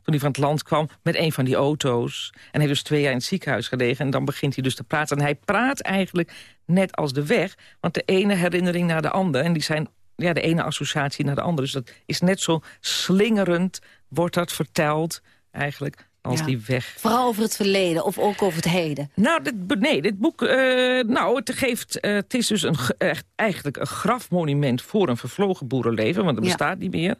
toen hij van het land kwam met een van die auto's. En heeft dus twee jaar in het ziekenhuis gelegen. En dan begint hij dus te praten. En hij praat eigenlijk net als de weg. Want de ene herinnering naar de andere. En die zijn ja, de ene associatie naar de andere. Dus dat is net zo slingerend, wordt dat verteld eigenlijk als die weg. Vooral over het verleden of ook over het heden? Nou, dit, nee, dit boek, uh, nou, het, geeft, uh, het is dus een, echt, eigenlijk een grafmonument voor een vervlogen boerenleven, want het bestaat niet meer.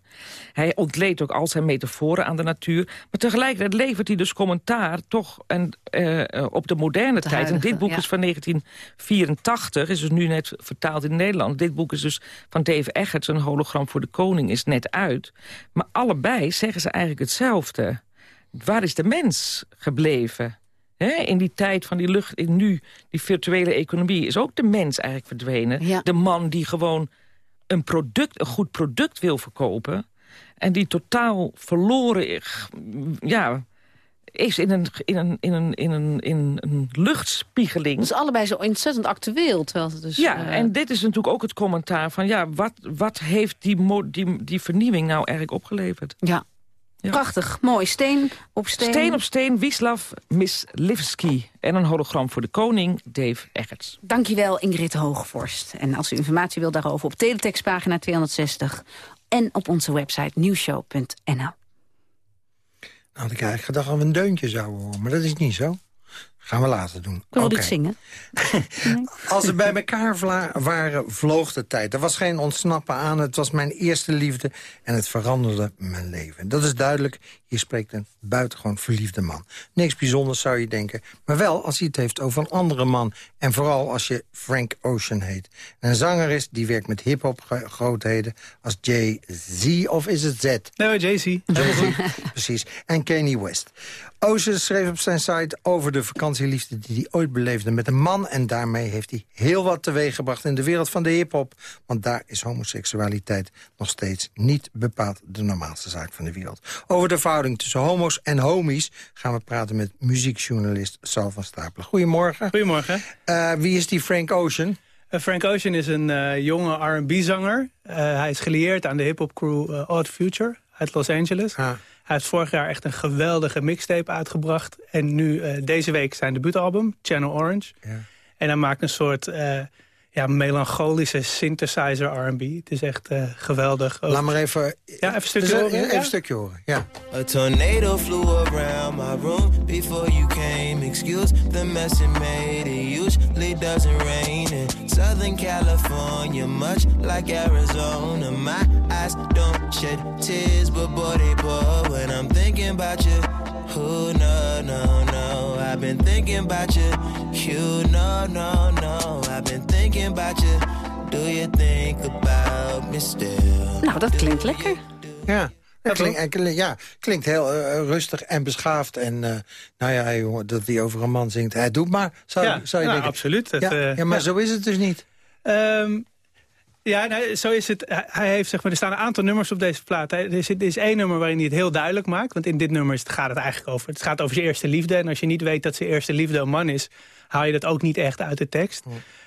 Hij ontleedt ook al zijn metaforen aan de natuur, maar tegelijkertijd levert hij dus commentaar toch en, uh, op de moderne tijd. Huidige, en dit boek is van 1984, is dus nu net vertaald in Nederland. Dit boek is dus van Dave Eggerts, een hologram voor de koning, is net uit. Maar allebei zeggen ze eigenlijk hetzelfde waar is de mens gebleven? in die tijd van die lucht, in nu, die virtuele economie... is ook de mens eigenlijk verdwenen. De man die gewoon een, product, een goed product wil verkopen... en die totaal verloren ja, is in een, in, een, in, een, in, een, in een luchtspiegeling. Dat is allebei zo ontzettend actueel. Terwijl het dus, ja, uh... en dit is natuurlijk ook het commentaar van... ja, wat, wat heeft die, die, die vernieuwing nou eigenlijk opgeleverd? Ja, Prachtig, mooi. Steen op steen. Steen op steen, Wisław Mislivski. En een hologram voor de koning, Dave Eggerts. Dankjewel, Ingrid Hoogvorst. En als u informatie wilt daarover op teletextpagina 260... en op onze website nieuwshow.nl. Nou, had ik eigenlijk gedacht dat we een deuntje zouden horen, maar dat is niet zo. Gaan we later doen. Kunnen we dit zingen? Als we bij elkaar waren, vloog de tijd. Er was geen ontsnappen aan. Het was mijn eerste liefde en het veranderde mijn leven. Dat is duidelijk. Hier spreekt een buitengewoon verliefde man. Niks bijzonders zou je denken. Maar wel als hij het heeft over een andere man. En vooral als je Frank Ocean heet. een zanger is die werkt met hip-hop grootheden als Jay-Z of is het Z? Nee, Jay-Z. Precies. En Kanye West. Ocean schreef op zijn site over de vakantieliefde die hij ooit beleefde met een man. En daarmee heeft hij heel wat teweeggebracht in de wereld van de hiphop. Want daar is homoseksualiteit nog steeds niet bepaald de normaalste zaak van de wereld. Over de verhouding tussen homo's en homies gaan we praten met muziekjournalist Sal van Stapelen. Goedemorgen. Goedemorgen. Uh, wie is die Frank Ocean? Uh, Frank Ocean is een uh, jonge R&B-zanger. hij is gelieerd aan de hip-hop crew Odd Future uit Los Angeles. Ah. Hij heeft vorig jaar echt een geweldige mixtape uitgebracht. En nu uh, deze week zijn debuutalbum, Channel Orange. Ja. En hij maakt een soort uh, ja, melancholische synthesizer R&B. Het is echt uh, geweldig. Laat maar even, ja, even een stukje dus, horen. Even een stukje horen, ja. A tornado flew around my room before you came. Excuse the mess it made. It usually doesn't rain in Southern California, much like Arizona. My eyes don't shed tears, but boy they pour when I'm thinking about you. Oh, no, no, no. I've been thinking about you. You, no, no, no. I've been thinking about you. Do you think about me still? Nou, dat klinkt lekker. Ja. Dat klinkt, ja, klinkt heel uh, rustig en beschaafd. En uh, nou ja, jongen, dat hij over een man zingt. Hij doet maar, zou, ja, zou je nou, denken. absoluut. Dat, ja, uh, ja, maar zo is het dus niet. Um, Ja, nou, zo is het. Hij- heeft, zeg maar, er staan een aantal nummers op deze plaat. Er, zit, er is één nummer waarin hij het heel duidelijk maakt. Want in dit nummer is het, gaat het eigenlijk over. Het gaat over zijn eerste liefde. En als je niet weet dat zijn eerste liefde een man is... haal je dat ook niet echt uit de tekst.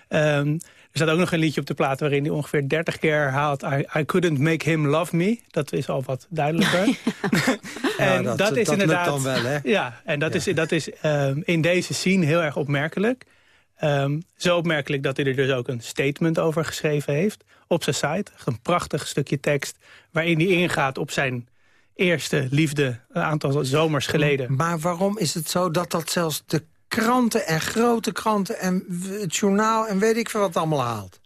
Ehm, er staat ook nog een liedje op de plaat waarin hij ongeveer 30 keer herhaalt... I, I couldn't make him love me. Dat is al wat duidelijker. en dat- dat, is dat inderdaad. dan wel, hè? Ja, en dat is, dat is ehm, in deze scene heel erg opmerkelijk. Ehm, zo opmerkelijk dat hij er dus ook een statement over geschreven heeft op zijn site. Een prachtig stukje tekst waarin hij ingaat op zijn eerste liefde een aantal zomers geleden. Maar waarom is het zo dat dat zelfs de kranten en grote kranten... en het journaal en weet ik veel wat allemaal haalt?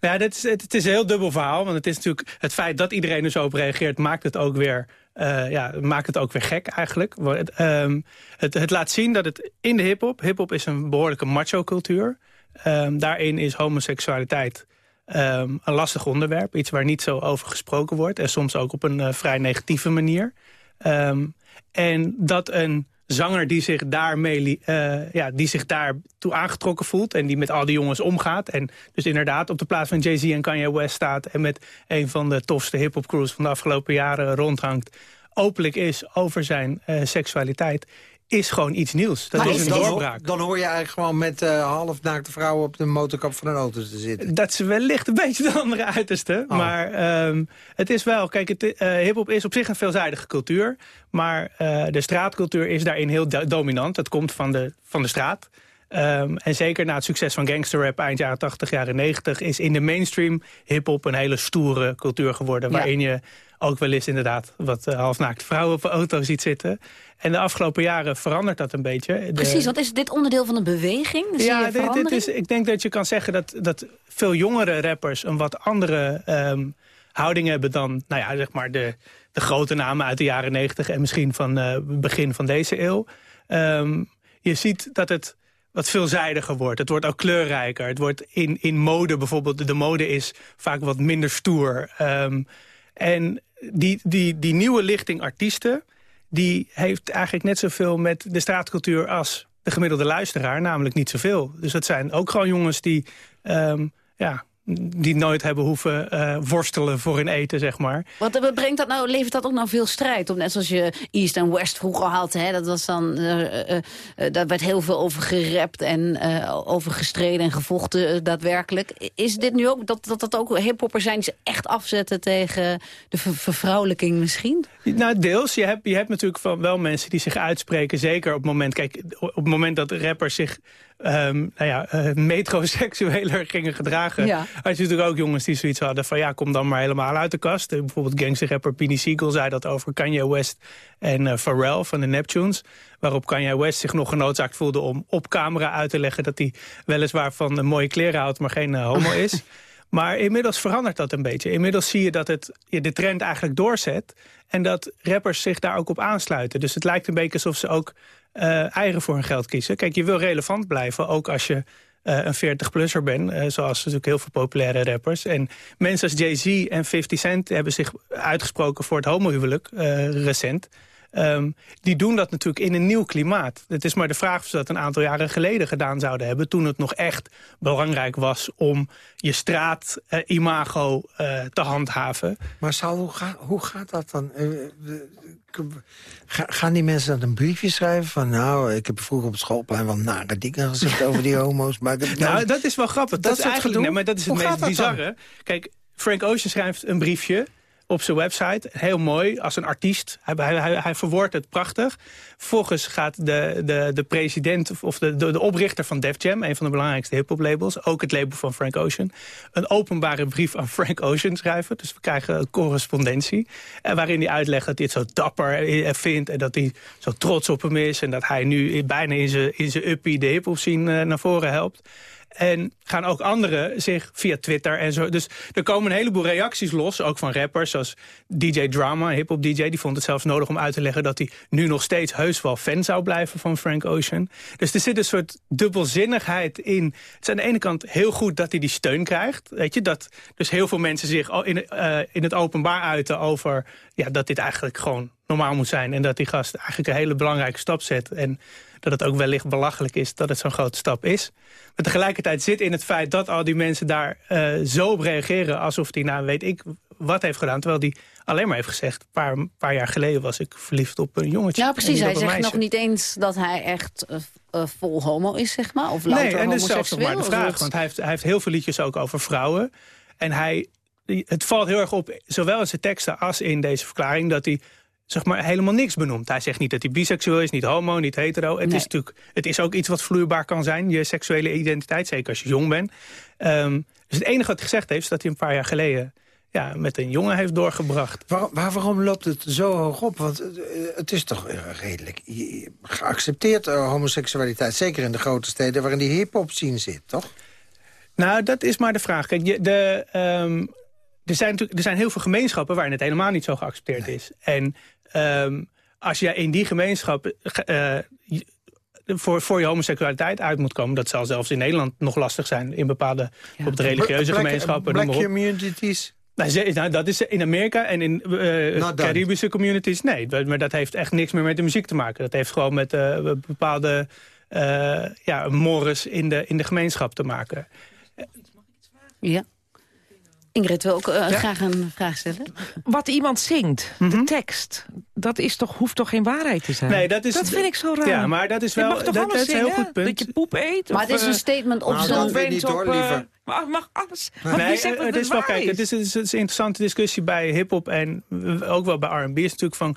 Ja, dit is, het, het is een heel dubbel verhaal. Want het is natuurlijk het feit dat iedereen er zo op reageert... maakt het ook weer, eh, ja, maakt het ook weer gek eigenlijk. Het, ehm, het, het laat zien dat het in de hiphop... hiphop is een behoorlijke macho-cultuur. Ehm, daarin is homoseksualiteit ehm, een lastig onderwerp. Iets waar niet zo over gesproken wordt. En soms ook op een eh, vrij negatieve manier. En dat een zanger die zich, daarmee, eh, ja, die zich daartoe aangetrokken voelt... en die met al die jongens omgaat... en dus inderdaad op de plaats van Jay-Z en Kanye West staat... en met een van de tofste hip-hop crews van de afgelopen jaren rondhangt... openlijk is over zijn eh, seksualiteit... is gewoon iets nieuws. Dat Maar is een dan, doorbraak. dan hoor je eigenlijk gewoon met eh halfnaakte vrouwen... op de motorkap van een auto te zitten. Dat is wellicht een beetje de andere uiterste. Oh. Maar ehm, het is wel... Kijk, het, eh, hiphop is op zich een veelzijdige cultuur. Maar eh, de straatcultuur is daarin heel do- dominant. Dat komt van de, van de straat. Ehm, en zeker na het succes van gangsterrap eind jaren 80, jaren 90... is in de mainstream hiphop een hele stoere cultuur geworden. Ja. Waarin je ook wel eens inderdaad wat uh, halfnaakte vrouwen op auto ziet zitten. En de afgelopen jaren verandert dat een beetje. De- Precies, want is dit onderdeel van een beweging? Zie ja, dit, is, ik denk dat je kan zeggen dat, dat veel jongere rappers... een wat andere ehm, houding hebben dan nou ja, zeg maar de, de grote namen uit de jaren negentig... en misschien van eh, begin van deze eeuw. Ehm, je ziet dat het wat veelzijdiger wordt. Het wordt ook kleurrijker. Het wordt in, in mode bijvoorbeeld... de mode is vaak wat minder stoer. Ehm, en die, die, die nieuwe lichting artiesten... die heeft eigenlijk net zoveel met de straatcultuur... als de gemiddelde luisteraar, namelijk niet zoveel. Dus dat zijn ook gewoon jongens die... ehm, ja, die nooit hebben hoeven eh, worstelen voor hun eten, zeg maar. Wat brengt dat nou, levert dat ook nou veel strijd op? Net zoals je East en West vroeger had, hè? Dat was dan, eh, daar werd heel veel over gerapt en over gestreden en gevochten daadwerkelijk. Is dit nu ook, dat dat, dat ook hiphoppers zijn die ze echt afzetten tegen de ver- vervrouwelijking misschien? Nou, deels. Je hebt, je hebt natuurlijk van wel mensen die zich uitspreken. Zeker op het moment, kijk, op het moment dat rappers zich ehm, nou ja, eh, metroseksueler gingen gedragen. Ja. Had je natuurlijk ook jongens die zoiets hadden van ja, kom dan maar helemaal uit de kast. Eh, bijvoorbeeld gangsterrapper Pini Siegel zei dat over Kanye West en eh, Pharrell van de Neptunes. Waarop Kanye West zich nog genoodzaakt voelde om op camera uit te leggen dat hij weliswaar van mooie kleren houdt, maar geen homo is. Maar inmiddels verandert dat een beetje. Inmiddels zie je dat het je de trend eigenlijk doorzet. En dat rappers zich daar ook op aansluiten. Dus het lijkt een beetje alsof ze ook eh, eigen voor hun geld kiezen. Kijk, je wil relevant blijven, ook als je eh, een 40-plusser bent. eh, zoals natuurlijk heel veel populaire rappers. En mensen als Jay-Z en 50 Cent hebben zich uitgesproken voor het homohuwelijk recent. Ehm, die doen dat natuurlijk in een nieuw klimaat. Het is maar de vraag of ze dat een aantal jaren geleden gedaan zouden hebben... toen het nog echt belangrijk was om je straat-imago eh, te handhaven. Maar Sal, hoe, ga- hoe gaat dat dan? Ga- gaan die mensen dan een briefje schrijven van... nou, ik heb vroeger op het schoolplein wel nare dingen gezegd over die homo's... maar Nou, dat is wel grappig. Dat, Dat is eigenlijk, nee, maar dat is het Hoe meest dat dan? bizarre. Kijk, Frank Ocean schrijft een briefje op zijn website. Heel mooi, als een artiest. Hij, hij, hij, verwoordt het prachtig. Vervolgens gaat de, de, de president of de, de, de oprichter van Def Jam... een van de belangrijkste hip-hop labels, ook het label van Frank Ocean... een openbare brief aan Frank Ocean schrijven. Dus we krijgen correspondentie. En waarin hij uitlegt dat het zo dapper eh, vindt... en dat hij zo trots op hem is... en dat hij nu bijna in zijn, in uppie de hip-hop scene eh, naar voren helpt. En gaan ook anderen zich via Twitter en zo. Dus er komen een heleboel reacties los, ook van rappers. Zoals DJ Drama, hip-hop DJ, die vond het zelfs nodig om uit te leggen dat hij nu nog steeds heus wel fan zou blijven van Frank Ocean. Dus er zit een soort dubbelzinnigheid in. Het is aan de ene kant heel goed dat hij die steun krijgt. Weet je, dat dus heel veel mensen zich in, uh, in het openbaar uiten over... Ja, dat dit eigenlijk gewoon normaal moet zijn. En dat die gast eigenlijk een hele belangrijke stap zet. En dat het ook wellicht belachelijk is dat het zo'n grote stap is. Maar tegelijkertijd zit in het feit dat al die mensen daar uh, zo op reageren... alsof hij, nou weet ik, wat heeft gedaan. Terwijl die alleen maar heeft gezegd, een paar, paar jaar geleden was ik verliefd op een jongetje. Ja, precies. Hij zegt nog niet eens dat hij echt uh, uh, vol homo is, zeg maar. Of nee, en dat is zelfs nog maar de vraag. Want hij heeft, hij heeft heel veel liedjes ook over vrouwen. En hij, het valt heel erg op, zowel in zijn teksten als in deze verklaring... dat hij zeg maar, helemaal niks benoemt. Hij zegt niet dat hij biseksueel is, niet homo, niet hetero. Het, nee. is, natuurlijk, het is ook iets wat vloeibaar kan zijn, je seksuele identiteit. Zeker als je jong bent. Um, dus het enige wat hij gezegd heeft, is dat hij een paar jaar geleden ja, met een jongen heeft doorgebracht. Waar, waar, waarom loopt het zo hoog op? Want uh, het is toch redelijk geaccepteerd, uh, homoseksualiteit. Zeker in de grote steden waarin die hip-hop scene zit, toch? Nou, dat is maar de vraag. Kijk, je, de, um, er, zijn er zijn heel veel gemeenschappen waarin het helemaal niet zo geaccepteerd nee. is. En um, als je in die gemeenschap uh, voor, voor je homoseksualiteit uit moet komen... dat zal zelfs in Nederland nog lastig zijn in bepaalde ja. op de religieuze black, gemeenschappen. Black communities... Nou, nou, dat is in Amerika en in uh, Caribische communities, nee. Maar dat heeft echt niks meer met de muziek te maken. Dat heeft gewoon met uh, bepaalde uh, ja, mores in de, in de gemeenschap te maken. Ja. Ingrid wil ook uh, ja. graag een vraag stellen. Wat iemand zingt, mm -hmm. de tekst, dat is toch, hoeft toch geen waarheid te zijn? Nee, dat, is, dat vind ik zo raar. Ja, maar dat is wel je mag toch dat, dat is een heel goed punt. Dat je poep eet? Maar of, het is een statement op nou. Dat niet hoor, liever. Maar mag alles. Nee, het, het is wel, kijk, het is, het is, een interessante discussie bij hip-hop en ook wel bij R&B. is natuurlijk van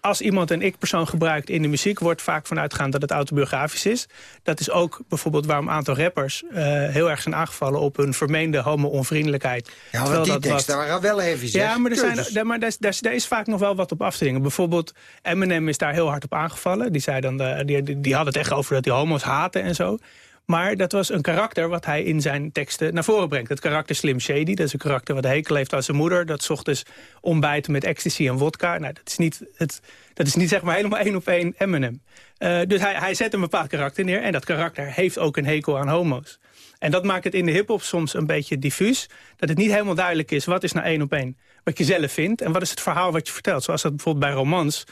als iemand een ik-persoon gebruikt in de muziek... wordt vaak vanuitgaan dat het autobiografisch is. Dat is ook bijvoorbeeld waarom een aantal rappers... Uh, heel erg zijn aangevallen op hun vermeende homo-onvriendelijkheid. Ja, want die teksten wat... waren wel even zeg. Ja, maar, er, zijn, maar daar, daar, daar, is vaak nog wel wat op af te dingen. Bijvoorbeeld Eminem is daar heel hard op aangevallen. Die, zei dan, de, die, die had het echt over dat die homo's haten en zo. Maar dat was een karakter wat hij in zijn teksten naar voren brengt. Het karakter Slim Shady, dat is een karakter wat hekel heeft aan zijn moeder. Dat zocht dus ontbijten met ecstasy en wodka. Nou, dat is niet, het, dat is niet zeg maar helemaal één op één Eminem. Uh, dus hij, hij zet een bepaald karakter neer. En dat karakter heeft ook een hekel aan homo's. En dat maakt het in de hiphop soms een beetje diffuus. Dat het niet helemaal duidelijk is wat is nou één op één. Wat je zelf vindt en wat is het verhaal wat je vertelt. Zoals dat bijvoorbeeld bij romans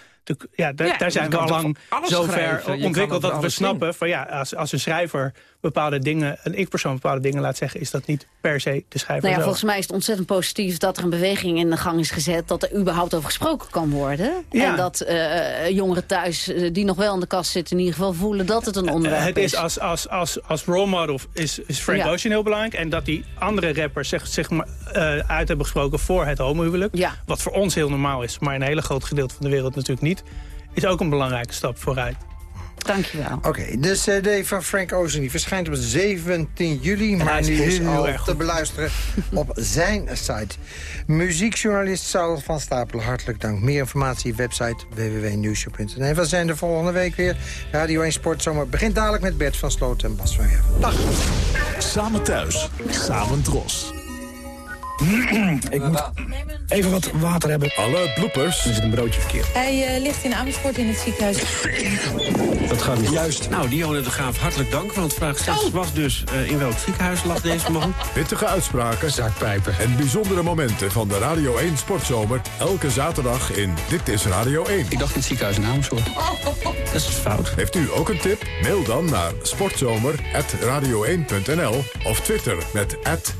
ja, daar, ja, daar zijn we al lang zo ver ontwikkeld dat we snappen... van ja, als, als een schrijver bepaalde dingen, een ik-persoon bepaalde dingen laat zeggen... is dat niet per se de schrijver nou ja, zelf. Volgens mij is het ontzettend positief dat er een beweging in de gang is gezet... dat er überhaupt over gesproken kan worden. Ja. En dat uh, jongeren thuis uh, die nog wel in de kast zitten... in ieder geval voelen dat het een onderwerp uh, het is. Als, als, als, als role model is, is Frank ja. Ocean heel belangrijk. En dat die andere rappers zich, zich maar, uit hebben gesproken voor het homohuwelijk. Ja. Wat voor ons heel normaal is, maar in een hele groot gedeelte van de wereld natuurlijk niet is ook een belangrijke stap vooruit. Dankjewel. Oké, okay, de cd van Frank Ocean die verschijnt op 17 juli... maar nu is al te beluisteren op zijn site. Muziekjournalist Saul van Stapelen, hartelijk dank. Meer informatie, website www.nieuwshow.nl. We zijn er volgende week weer. Radio 1 Sportzomer begint dadelijk met Bert van Sloten en Bas van Werven. Dag. Samen thuis, samen dros. Ik moet even wat water hebben. Alle bloepers. Er zit een broodje verkeerd. Hij uh, ligt in Amersfoort in het ziekenhuis. Dat gaat niet. Juist. Nou, Dionne de Graaf, hartelijk dank. Want vraag 6 oh. was dus uh, in welk ziekenhuis lag deze man? Pittige uitspraken. Zakpijpen. En bijzondere momenten van de Radio 1 Sportzomer. Elke zaterdag in Dit is Radio 1. Ik dacht in het ziekenhuis in Amersfoort. Oh. Dat is fout. Heeft u ook een tip? Mail dan naar sportzomer.radio1.nl of Twitter met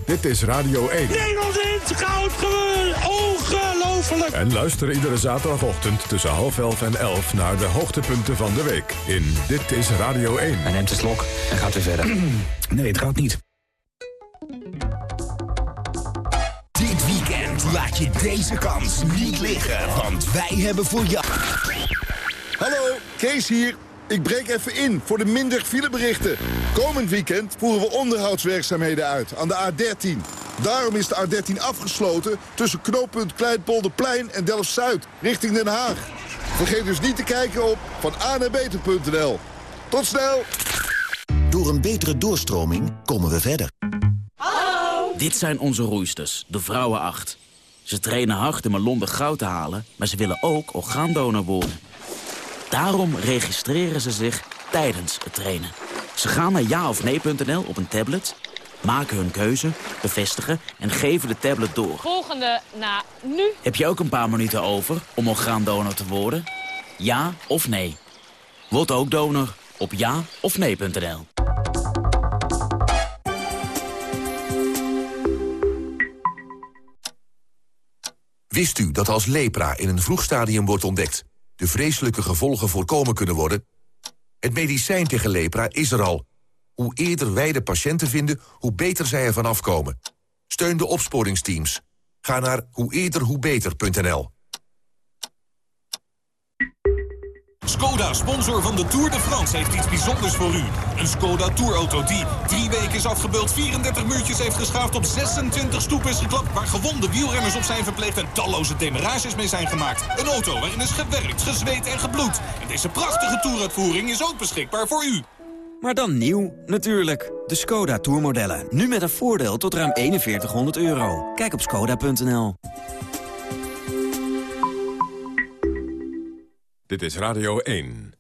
Dit is Radio 1. Nederland goud gewonnen! Ongelooflijk! En luister iedere zaterdagochtend tussen half elf en elf... naar de hoogtepunten van de week in Dit is Radio 1. Hij neemt een slok en gaat weer verder. nee, het gaat niet. Dit weekend laat je deze kans niet liggen, want wij hebben voor jou... Hallo, Kees hier. Ik breek even in voor de minder fileberichten. Komend weekend voeren we onderhoudswerkzaamheden uit aan de A13. Daarom is de A13 afgesloten tussen knooppunt Kleinpolderplein en Delft-Zuid, richting Den Haag. Vergeet dus niet te kijken op van Tot snel! Door een betere doorstroming komen we verder. Hallo! Dit zijn onze roeisters, de Vrouwen 8. Ze trainen hard om een Londen goud te halen, maar ze willen ook orgaandonor worden. Daarom registreren ze zich tijdens het trainen. Ze gaan naar jaofnee.nl op een tablet, maken hun keuze, bevestigen en geven de tablet door. Volgende na nu. Heb je ook een paar minuten over om orgaandonor te worden? Ja of nee? Word ook donor op ja of nee.nl. Wist u dat als lepra in een vroeg stadium wordt ontdekt... de vreselijke gevolgen voorkomen kunnen worden? Het medicijn tegen lepra is er al. Hoe eerder wij de patiënten vinden, hoe beter zij ervan afkomen. Steun de opsporingsteams. Ga naar hoe. Skoda, sponsor van de Tour de France, heeft iets bijzonders voor u. Een Skoda Tourauto die drie weken is afgebeeld... 34 muurtjes heeft geschaafd, op 26 stoepen is geklapt... waar gewonde wielrenners op zijn verpleegd en talloze demarages mee zijn gemaakt. Een auto waarin is gewerkt, gezweet en gebloed. En deze prachtige Touruitvoering is ook beschikbaar voor u. Maar dan nieuw, natuurlijk. De Skoda Tourmodellen. Nu met een voordeel tot ruim 4100 euro. Kijk op skoda.nl. Dit is Radio 1.